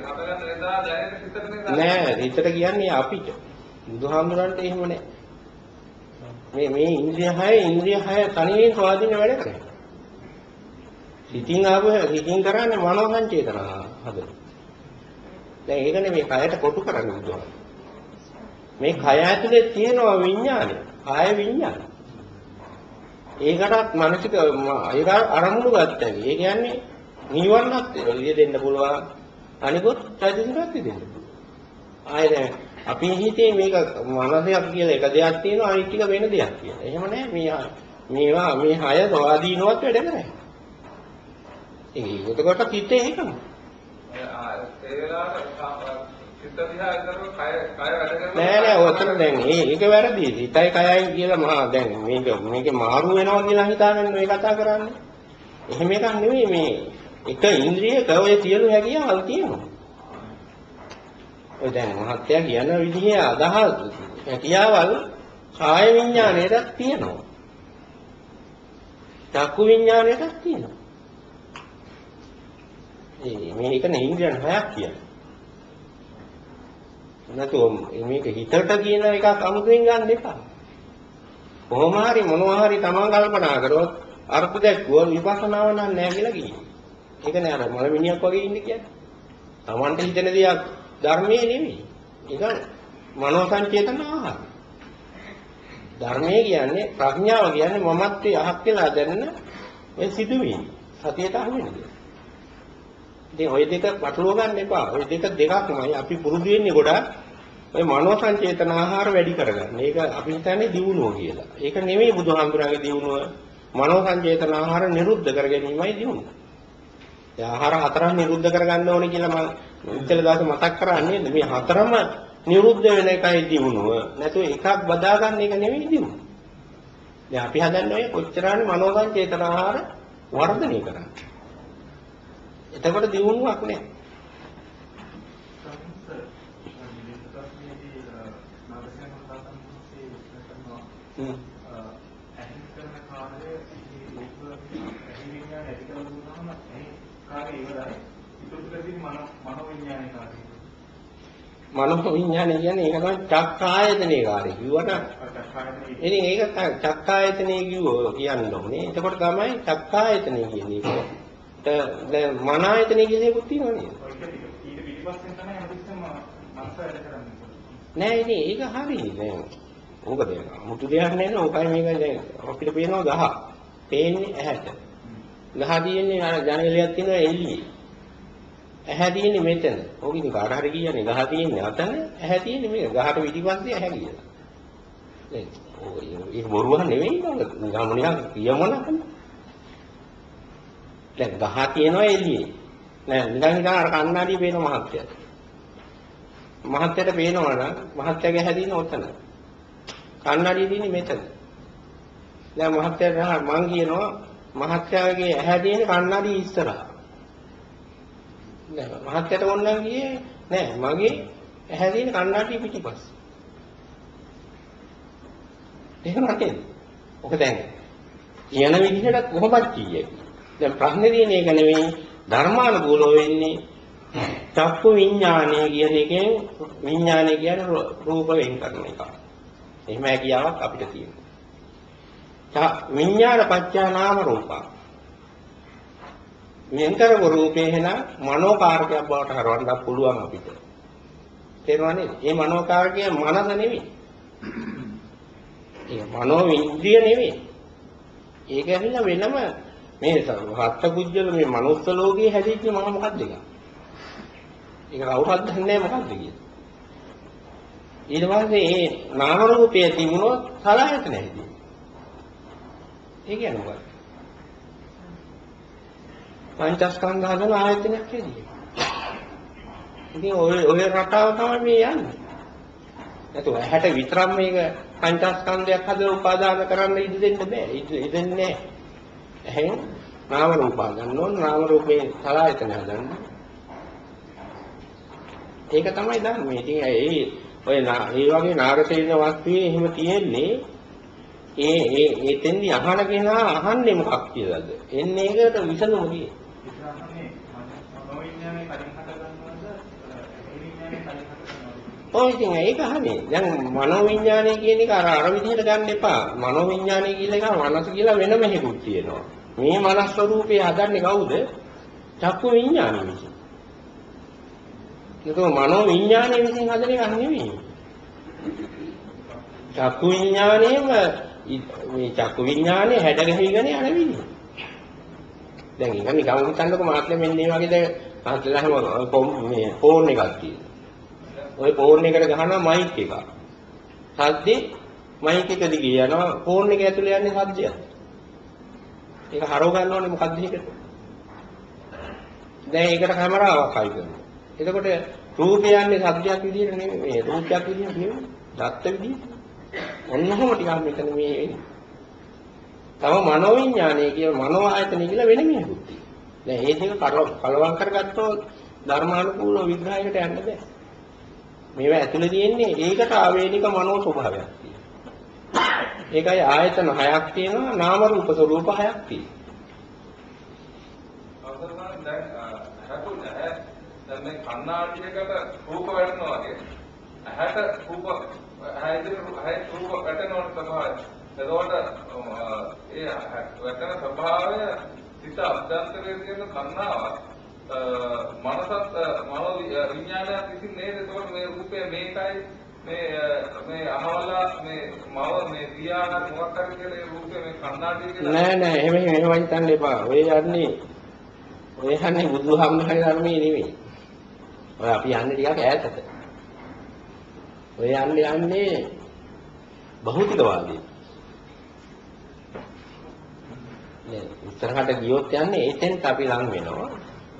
හදගන්න වේදනා දැනෙන හිතට නේද? නෑ හිතට කියන්නේ අපිට. බුදුහාමුදුරන්ට එහෙම නෑ මේ මේ ඉන්ද්‍රිය හය ඉන්ද්‍රිය හය තනියෙන් ස්වාධීන වැඩ කරන්නේ. හිතින් ආව හිතින් කරන්නේ මනෝ සංචේතන හදන. දැන් ඒකනේ මේ කයට කොටු කරන්නේ බුදුහාම. මේ කය ඇතුලේ තියෙනවා විඥානය. කාය විඥානය. ඒකටත් මානසික ඒක අරමුණු ගත්තා. ඒ කියන්නේ නිවන්නත් දෙන්න පුළුවන්. අනිකොත් චෛතසිකත් දෙන්න පුළුවන්. ආයෙ දැන් අපි හිතේ මේක මනසයක් කියලා එක දෙයක් තියෙනවා අනිත් ටික වෙන දෙයක් කියලා. එහෙම නැහැ මේ මේවා මේ හය සවාදීනවත් වැඩ කරන්නේ. ඒක එතකොට හිතේ එකම. ඒ වෙලාවට සිත දිහා කරන කය කය වැඩ කරන නෑ නෑ ඔතන දැන් ඒක වැරදි. හිතයි කයයි කියලා මහා දැන් මේක මේක මාරු වෙනවා කියලා හිතාගෙන මේ කතා කරන්නේ. එහෙම එකක් නෙවෙයි මේ එක ඉන්ද්‍රියක ඔය සියලු හැකියාවල් තියෙනවා. ඔය දැන් මහත්ය කියන විදිහේ අදහස් හැකියාවල් කාය විඥාණයටත් තියෙනවා. චක්කු විඥාණයටත් තියෙනවා. ඒ මේක නේ ඉන්ද්‍රියන් හයක් කියන්නේ. නැතුව මේක හිතට කියන එකක් අමුතුවෙන් ගන්න එපා. කොහොම හරි මොනවා හරි තමන් කල්පනා කරොත් අර්ථ දැක්වුව විපස්සනාව නම් නැහැ කියලා කියනවා. ඒක නෑ අර මොළ මිනිහක් වගේ ඉන්නේ කියන්නේ. තමන්ට හිතෙන දේක් ධර්මයේ නෙමෙයි. ඒක මනෝ සංචේතන ආහාර. ධර්මයේ කියන්නේ ප්‍රඥාව කියන්නේ මමත්වයේ අහක් වෙලා දැනෙන මේ සිදුවීම. සතියට අහු වෙන දේ. ඉතින් ওই දෙක පටලවා ගන්න එපා. ওই දෙක දෙකක්මයි අපි පුරුදු වෙන්නේ ගොඩාක් ඔය මනෝ සංචේතන ආහාර වැඩි කරගන්න. ඒක අපි හිතන්නේ දියුණුව කියලා. ඒක නෙමෙයි බුදුහාමුදුරන්ගේ දියුණුව. මනෝ සංචේතන ආහාර නිරුද්ධ කර ගැනීමයි දියුණුව. ඒ ආහාර හතරක් නිරුද්ධ කරගන්න ඕනේ කියලා මම ඉතල දාස මතක් කරන්නේ මේ හතරම නිරුද්ධ වෙන එකයි දිනුව. නැතුව එකක් බදා ගන්න එක නෙවෙයි දිනුව. දැන් අපි හදන්නේ ඔය කොච්චරානේ මනෝගන් චේතන ආහාර වර්ධනය කරන්නේ. එතකොට දිනුවක් නෑ. හ්ම්. ඇහිං කරන කාර්යය මේ රූප ඇහි විඥාන ඇති කරලා දුන්නාම ඇහි කාර්යය ඉවරයි. මන විඥානය කියන්නේ ඒක තමයි චක්කායතනේ කාර්යය. කිව්වට. ඉතින් ඒක චක්කායතනේ කිව්වෝ කියන්න ඕනේ. එතකොට තමයි චක්කායතනේ කියන්නේ. දැන් මන ආයතනේ කියන එකක් තියෙනවා නේද? නෑ ඉතින් ඒක හරි දැන් ඕක දැන් මුතු දෙයක් නෑ නේ ඕකයි මේක දැන් අපිට පේනවා ගහ පේන්නේ ඇහැට. ගහ තියෙන්නේ අර ජනේලයක් තියෙනවා එළියේ ඇහැ තියෙන්නේ මෙතන. ඕක ඉතින් කාට හරි කියන්නේ ගහ තියෙන්නේ අතන, ඇහැ තියෙන්නේ මේක. ගහට පිටිපස්සේ ඇහැ කියලා. නේද? ඕක ඒක බොරුවක් නෙවෙයි නේද? ගමනියක් කියමනක්. දැන් ගහ තියෙනවා එළියේ. නෑ නිකන් නිකන් අර කන්නඩිය පේන මහත්යට. මහත්යට පේනවා නම් මහත්යගේ ඇහැ තියෙන ඔතන. කන්නඩිය තියෙන්නේ මෙතන. දැන් මහත්යට මං කියනවා මහත්යාගේ ඇහැ තියෙන කන්නඩිය ඉස්සරහා. නෑ මහත්යට ඕනනම් ගියේ නෑ මගේ ඇහැ තියෙන කන්නඩිය පිටිපස්සේ. එහෙම නැතේ. ඔක දැන් කියන විදිහට කොහොමද කියේ? දැන් ප්‍රශ්නේ තියෙන එක නෙවෙයි ධර්මානුකූලව වෙන්නේ චක්කු විඥානය කියන එකෙන් විඥානය කියන්නේ රූප වෙන් කරන එක. එහෙම හැකියාවක් අපිට තියෙනවා. විඥාන පත්‍යා නාම රූපා වෙන්කරපු රූපේ එන මනෝකාරකයක් බවට හරවන්න පුළුවන් අපිට. තේරුණා නේද? මේ මනෝකාරකය මනස නෙවෙයි. ඒක මනෝ ඉන්ද්‍රිය නෙවෙයි. ඒක ඇවිල්ලා වෙනම මේ හත්කුජ්ජල මේ මනුස්ස ලෝකයේ හැදිච්ච මම මොකක්ද ඒක? ඒක කවුරුත් දන්නේ නැහැ මොකක්ද කියලා. ඊට පස්සේ මේ නාම රූපයේ තිබුණොත් සලආයතන හැදී. ඒ කියන්නේ මොකක්ද? පංචස්කන්ධ හදන ආයතනයක් හැදී. ඉතින් ඔය ඔය රටාව තමයි මේ යන්නේ. නැතු ඇහැට විතරක් මේක පංචස්කන්ධයක් හදලා උපාදාන කරන්න ඉඩ දෙන්න බෑ. ඉඩ දෙන්නේ නැහැ. එහෙන් නාම රූප ගන්න ඕන නාම රූපේ සලආයතන හදන්න. ඒක තමයි ධර්මයේ. ඉතින් ඒ ඔය ඒ වගේ නාගසේන වස්තුවේ එහෙම තියෙන්නේ ඒ ඒ එතෙන්දි අහන කෙනා අහන්නේ මොකක් කියලාද? එන්නේ ඒකට විසඳුම කියේ. ඉස්සරහනේ මනෝවිඥානේ කලින් හට ගන්නවද? ඒ විඥානේ කලින් හට ගන්නවද? ඔය ඉතින් ඒක හරිනේ. දැන් මනෝවිඥානය කියන එක අර අර විදිහට ගන්න එපා. මනෝවිඥානය කියලා එක මනස කියලා වෙනම හේකුත් තියෙනවා. මේ මනස් ස්වરૂපේ හදන්නේ කවුද? චක්කු විඥානය විසින්. ඒක මනෝවිඥානය විසින් හදන එකක් නෙවෙයි. චක්කු විඥානයේම මේ චක්කු විඥානේ හැඩ ගැහිගෙන යන විදිහ. දැන් ඒක නිකන් හිතන්නකො මාත්‍යා මෙන්න මේ වගේ දැන් තාත්තලාම මේ ෆෝන් එකක් තියෙනවා. ওই ෆෝන් එකට ගහනවා මයික් එක. සද්දේ මයික් එක දිගේ යනවා ෆෝන් එක ඇතුලේ යන්නේ සද්දයක්. ඒක හරව ගන්න ඕනේ මොකක්ද ඒකට? දැන් ඒකට කැමරාවක් හයි කරනවා. එතකොට රූපය යන්නේ සද්දයක් විදිහට නෙමෙයි මේ රූපයක් විදිහට නෙමෙයි. දත්ත විදිහට. ඔන්නෝම ටිකක් මෙතන මේ එන්නේ. තව මනෝවිඤ්ඤාණය කියන මනෝ ආයතන කියලා වෙන මිනිහකුත් තියෙනවා. දැන් මේ දෙක කලවම් කරගත්තොත් ධර්මානුකූල විග්‍රහයකට යන්න බෑ. මේවා ඇතුලේ තියෙන්නේ ඒකට ආවේනික මනෝ ස්වභාවයක් තියෙනවා. ඒකයි ආයතන හයක් තියෙනවා නාම රූප ස්වરૂප හයක් තියෙනවා. අවසරණ දැන් හැතුන ඇහැ දැන් මේ කන්නාඩියකට රූප වැටෙනවා වගේ ඇහැට රූප ඇහැ ඉදිරි ඇහැ රූප වැටෙනවට ස්වභාවය. එතකොට ඒ වැටෙන ස්වභාවය සිත අභ්‍යන්තරයේ තියෙන කන්නාවක් මනසත් මනෝ විඥානයත් විසින් නේද එතකොට මේ රූපය මේකයි මේ මේ අහවලා මේ මව මේ පියාණන් මොකක් හරි කියලා ඒ රූපේ මේ කන්නාඩිය කියලා නෑ නෑ එහෙම එහෙම හිතන්න එපා. ඔය යන්නේ ඔය යන්නේ බුදුහාමුදුරේ ධර්මයේ නෙමෙයි. ඔය අපි යන්නේ ටිකක් ඈතට. ඔය යන්නේ යන්නේ භෞතිකවාදී. නේ ඉස්සරහට ගියොත් යන්නේ එතෙන්ට අපි ලං වෙනවා.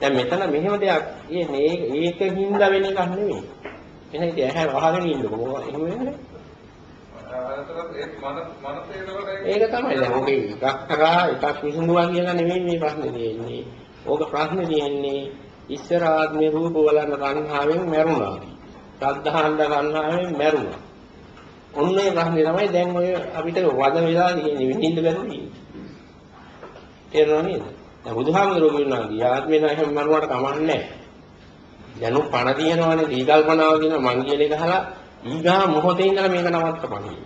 දැන් මෙතන මෙහෙම දෙයක් කියන්නේ ඒක හින්දා වෙන එකක් නෙමෙයි. එහෙනම් ඉතින් ඇහැ වහගෙන ඉන්නකො මොකද එහෙම වෙන්නේ? ඒක තමයි දැන් ඔගේ එකක් කරා එකක් විසඳුවා කියලා නෙමෙයි මේ ප්‍රශ්නේ තියෙන්නේ. ඕක ප්‍රශ්නේ තියෙන්නේ ඉස්සර ආත්මේ රූප බලන සංහාවෙන් මැරුණා. ශ්‍රද්ධාන්ද සංහාවෙන් මැරුණා. ඔන්නේ ප්‍රශ්නේ තමයි දැන් ඔය අපිට වද වෙලා තියෙන්නේ විඳින්න බැරුණේ. තේරෙනව නේද? දැන් බුදුහාමුදුරුවෝ කියනවා ගියාත්මේ නම් එහෙම මරුවාට කමන්නේ නැහැ. දැනු පණ තියෙනවනේ දීකල්පනාව කියන මං කියන එක අහලා ඊගා මොහොතේ ඉඳලා මේක නවත්තපන්නේ.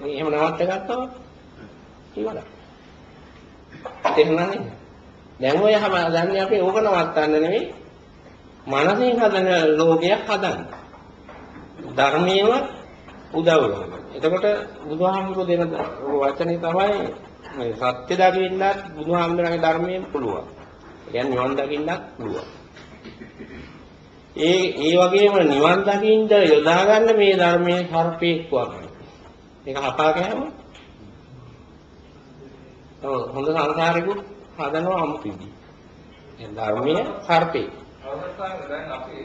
මේ එහෙම නවත්ත ගත්තොත් ඉවරයි. තේරුණානේ? දැන් ඔය හැම දන්නේ අපි ඕක නවත්තන්න නෙවෙයි මනසින් හදන ලෝකයක් හදන්න. ධර්මයේම උදව් වෙනවා. එතකොට බුදුහාමුදුරුවෝ දෙන වචනේ තමයි මේ සත්‍ය දකින්නත් බුදුහාමුදුරන්ගේ ධර්මයෙන් පුළුවන්. ඒ කියන්නේ නිවන් දකින්නත් පුළුවන්. ඒ ඒ වගේම නිවන් දකින්න යොදා ගන්න මේ ධර්මයේ සර්පේක් වගේ. ඒක හපා කෑම. ඔව් හොඳ සංසාරිකුත් හදනවා අමුතුයි. ඒ ධර්මයේ සර්පේ. අවස්ථාවේ දැන් අපි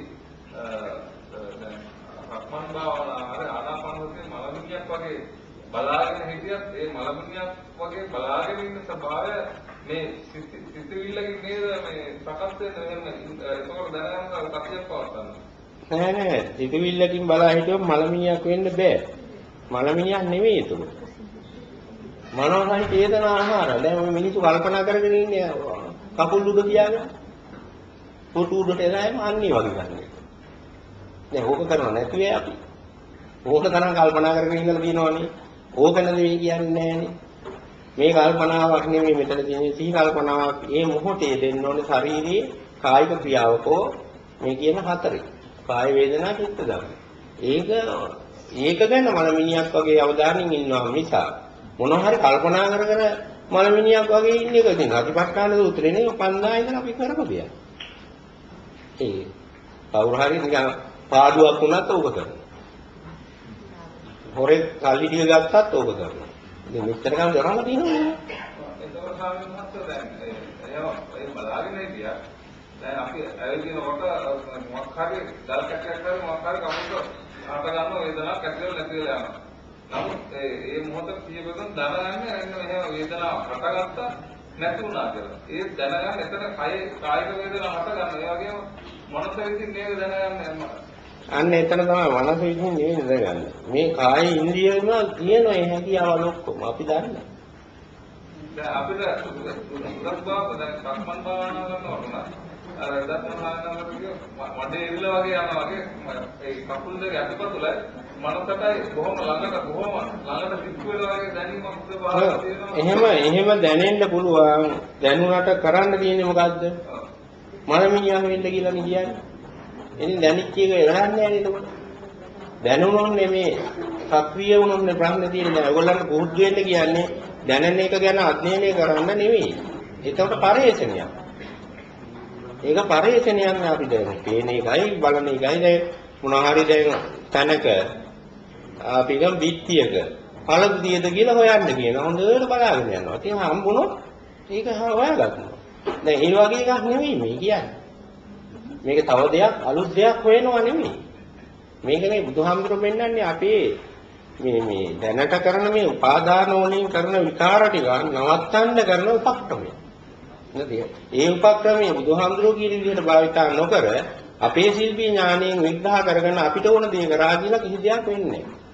අ, අ, දැන් රක්මන් භාවනාව ආනාපානසතිය මලමිණියක් වගේ බලාගෙන හිටියත් ඒ මලමිණියක් වගේ බලාගෙන ඉන්න ස්වභාවය මේ සිත- සිතවිල්ලකින් නේද මේ සකස් වෙන්නේ එහෙම ඒකෝර දැනගන්න සතියක් පවත්වන්න. නෑ නෑ සිතවිල්ලකින් බලා හිටියොත් මලමිණියක් වෙන්න බෑ. මලමිණියක් නෙවෙයි ඒක. මනෝසයි චේතනා ආහාර. දැන් මේ මිනිස්සු කල්පනා කරගෙන ඉන්නේ කකුල් උඩ තියාගෙන. පුටු උඩට එලාම අන්නේ වගේ ගන්න. දැන් ඕක කරනව නැති වෙයි අපි. ඕක තරම් කල්පනා කරගෙන ඉඳලා තියෙනවනේ. ඕක නෙවෙයි කියන්නේ නෑනේ. මේ කල්පනාවක් නෙමෙයි මෙතන තියෙන සිහි කල්පනාවක්. ඒ මොහොතේ දෙන්න ඕනේ ශාරීරියේ කායික ක්‍රියාවකෝ මේ කියන හතරේ. කාය වේදනා චිත්ත ධම්ම. ඒක ඒක ගැන මලමිනියක් වගේ අවධානයෙන් ඉන්නවා මිස මොනවා හරි කල්පනා කර කර මලමිනියක් වගේ ඉන්න එක ඉතින් අතිපට්ඨාන සූත්‍රේ නේ පන්දා ඉඳලා අපි කරපු දෙයක්. ඒ කවුරු හරි නිකන් පාඩුවක් වුණත් ඕක කරනවා. හොරේ කල්ලි ටික ගත්තත් ඕක කරනවා. ඉතින් මෙච්චර කල් කරලා තියෙනවා. ඒකෝර ස්වාමීන් වහන්සේ දැන් ඒ ඒවා ඒ බලාගෙන හිටියා. දැන් අපි ඇවිදිනකොට මොකක් හරි දල් කැටයක් හරි මොකක් හරි කවුරුද හට ගන්න වේදනාවක් ඇති වෙලා නැති වෙලා යනවා. නමුත් ඒ ඒ මොහොත කියපෙන්න දැනගන්නේ එන්න එහෙම වේදනාවක් හටගත්තා නැති වුණා කියලා. ඒ දැනගන්න එතන කය කායික වේදනාවක් හට ගන්න. ඒ වගේම මනස විසින් නේද දැනගන්නේ අන්න එතන තමයි මනස විසින් නෙවෙයි දැනගන්න. මේ කාය ඉන්ද්‍රිය වල තියෙන ඒ හැකියාවල් ඔක්කොම අපි දන්නවා. දැන් අපිට උදක් බව දැන් සක්මන් භාවනාව කරනකොට අර දත් භාවනාව කිය මඩේ ඉරිලා වගේ යනවා වගේ ඒ කකුල් දෙක යටිපතුලයි මනසටයි බොහොම ළඟට බොහොම ළඟට පිටු වෙලා වගේ දැනීමක් ස්වභාවයක් තියෙනවා. එහෙම එහෙම දැනෙන්න පුළුවන්. දැනුණට කරන්න තියෙන්නේ මොකද්ද? මනමිනියක් වෙන්න කියලා කියන්නේ. ඉතින් දැනිච්ච එක එළහන්නේ නැහැ නේද එතකොට? දැනුණොත් නෙමේ සක්‍රිය වුණොත් නේ ප්‍රශ්න තියෙන්නේ. දැන් ඔයගොල්ලන්ට පුරුදු වෙන්න කියන්නේ දැනෙන එක ගැන අධ්‍යයනය කරන්න නෙමෙයි. ඒකට පරිශ්‍රණයක්. ඒක පරිශ්‍රණයක් නේ අපි දැන් පේන එකයි බලන එකයි දැන් මොනවා හරි දැන් තැනක අපි ගම් බිත්තියක පළතු දියද කියලා හොයන්න කියන හොඳට බලාගෙන යනවා. ඉතින් හම්බුනොත් ඒක හොයාගන්නවා. දැන් ඒ වගේ එකක් නෙමෙයි මේ කියන්නේ. මේක තව දෙයක් අලුත් දෙයක් හොයනවා නෙමෙයි. මේක මේ බුදුහාමුදුරුවෝ පෙන්වන්නේ අපේ මේ මේ දැනට කරන මේ උපාදාන වලින් කරන විකාර ටික නවත්තන්න කරන උපක්‍රමය. නේද? ඒ උපක්‍රමයේ බුදුහාමුදුරුවෝ කියන විදිහට භාවිතා නොකර අපේ ශිල්පී ඥාණයෙන් විග්‍රහ කරගෙන අපිට ඕන දේ කරා කියලා කිසි දෙයක් වෙන්නේ නැහැ.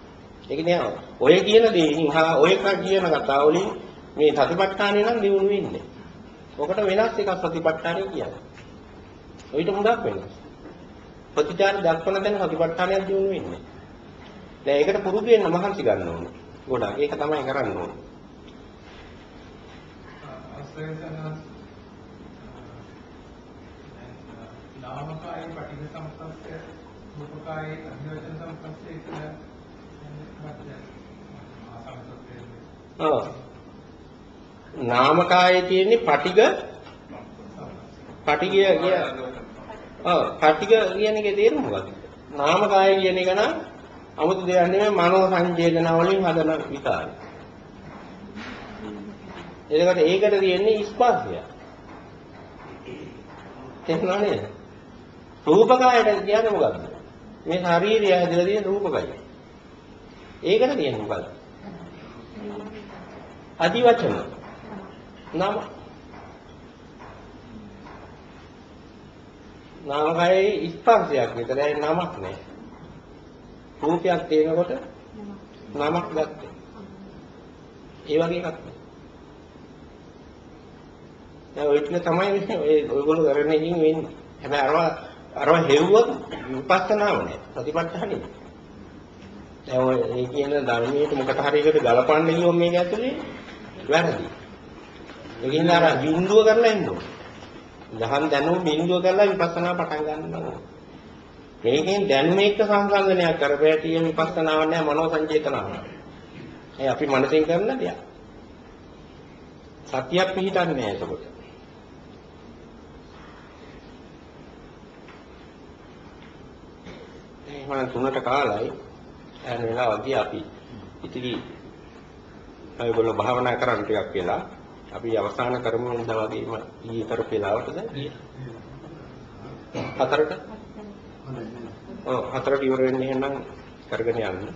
ඒ කියන්නේ ඔය කියන දේ හා ඔය කියන කතාව වලින් මේ සතිපට්ඨානය නම් දිනු වෙන්නේ. ඔකට වෙනස් එකක් සතිපට්ඨානය කියන්නේ. ඔయిత හුඟක් වෙනස්. ප්‍රතිචාර දක්වන දැන් සතිපට්ඨානයක් දිනු වෙන්නේ. දැන් ඒකට පුරුදු වෙන්න මහන්සි ගන්න ඕනේ. ගොඩක් ඒක තමයි කරන්න ඕනේ. නාමකායේ පටිඝ සම්පස්සේ රූපකායේ අභිවචන සම්පස්සේ කියලා ඔව්. නාමකායේ තියෙන්නේ පටිඝ පටිඝය කිය ඔව් පටිඝ කියන එකේ තේරුම මොකක්ද? නාමකාය කියන එක නම් 아무තු දෙයක් නෙමෙයි මනෝ සංජේතන වලින් හදන විකාරය. එතකොට ඒකට තියෙන්නේ ස්පර්ශය. තේරුණා නේද? රූපකායට කියන්නේ මොකක්ද? මේ ශරීරය ඇදලා තියෙන රූපකය. ඒකට තියෙන්නේ මොකක්ද? අදිවචන. නම නාමකයේ ස්පර්ශයක් විතරයි නමක් නෑ. රූපයක් තේනකොට නමක් ගත්තේ. ඒ වගේ එකක් නෑ. දැන් ඔය ටික තමයි මේ ඔය ඔයගොල්ලෝ කරන එකකින් වෙන්නේ. හැබැයි අරව අරව හෙව්වොත් විපස්සනාව නෑ. ප්‍රතිපත්තහනේ. දැන් ඔය ඒ කියන ධර්මයේ මොකට හරි එකට ගලපන්න ගියොත් මේක ඇතුලේ වැරදි. ඒකින් අර බිඳුව කරලා එන්න ඕනේ. දහම් දැනුම බිඳුව කරලා විපස්සනා පටන් ගන්නවා. මේකෙන් දැනුම එක්ක සංසන්දනයක් කරපෑ තියෙන විපස්සනාවක් නෑ මනෝ සංචේතනාවක්. ඒ අපි මනසෙන් කරන දෙයක්. සතියක් පිහිටන්නේ නෑ එතකොට. මම තුනට කාලයි යන වෙලාවදී අපි ඉතිරි ඔයගොල්ලෝ භාවනා කරන්න ටිකක් වෙලා අපි අවසාන කරමු නිසා වගේම ඊයේ කරපු වෙලාවටද? හතරට? ඔව් හතරට ඉවර වෙන්නේ එහෙනම් කරගෙන යන්න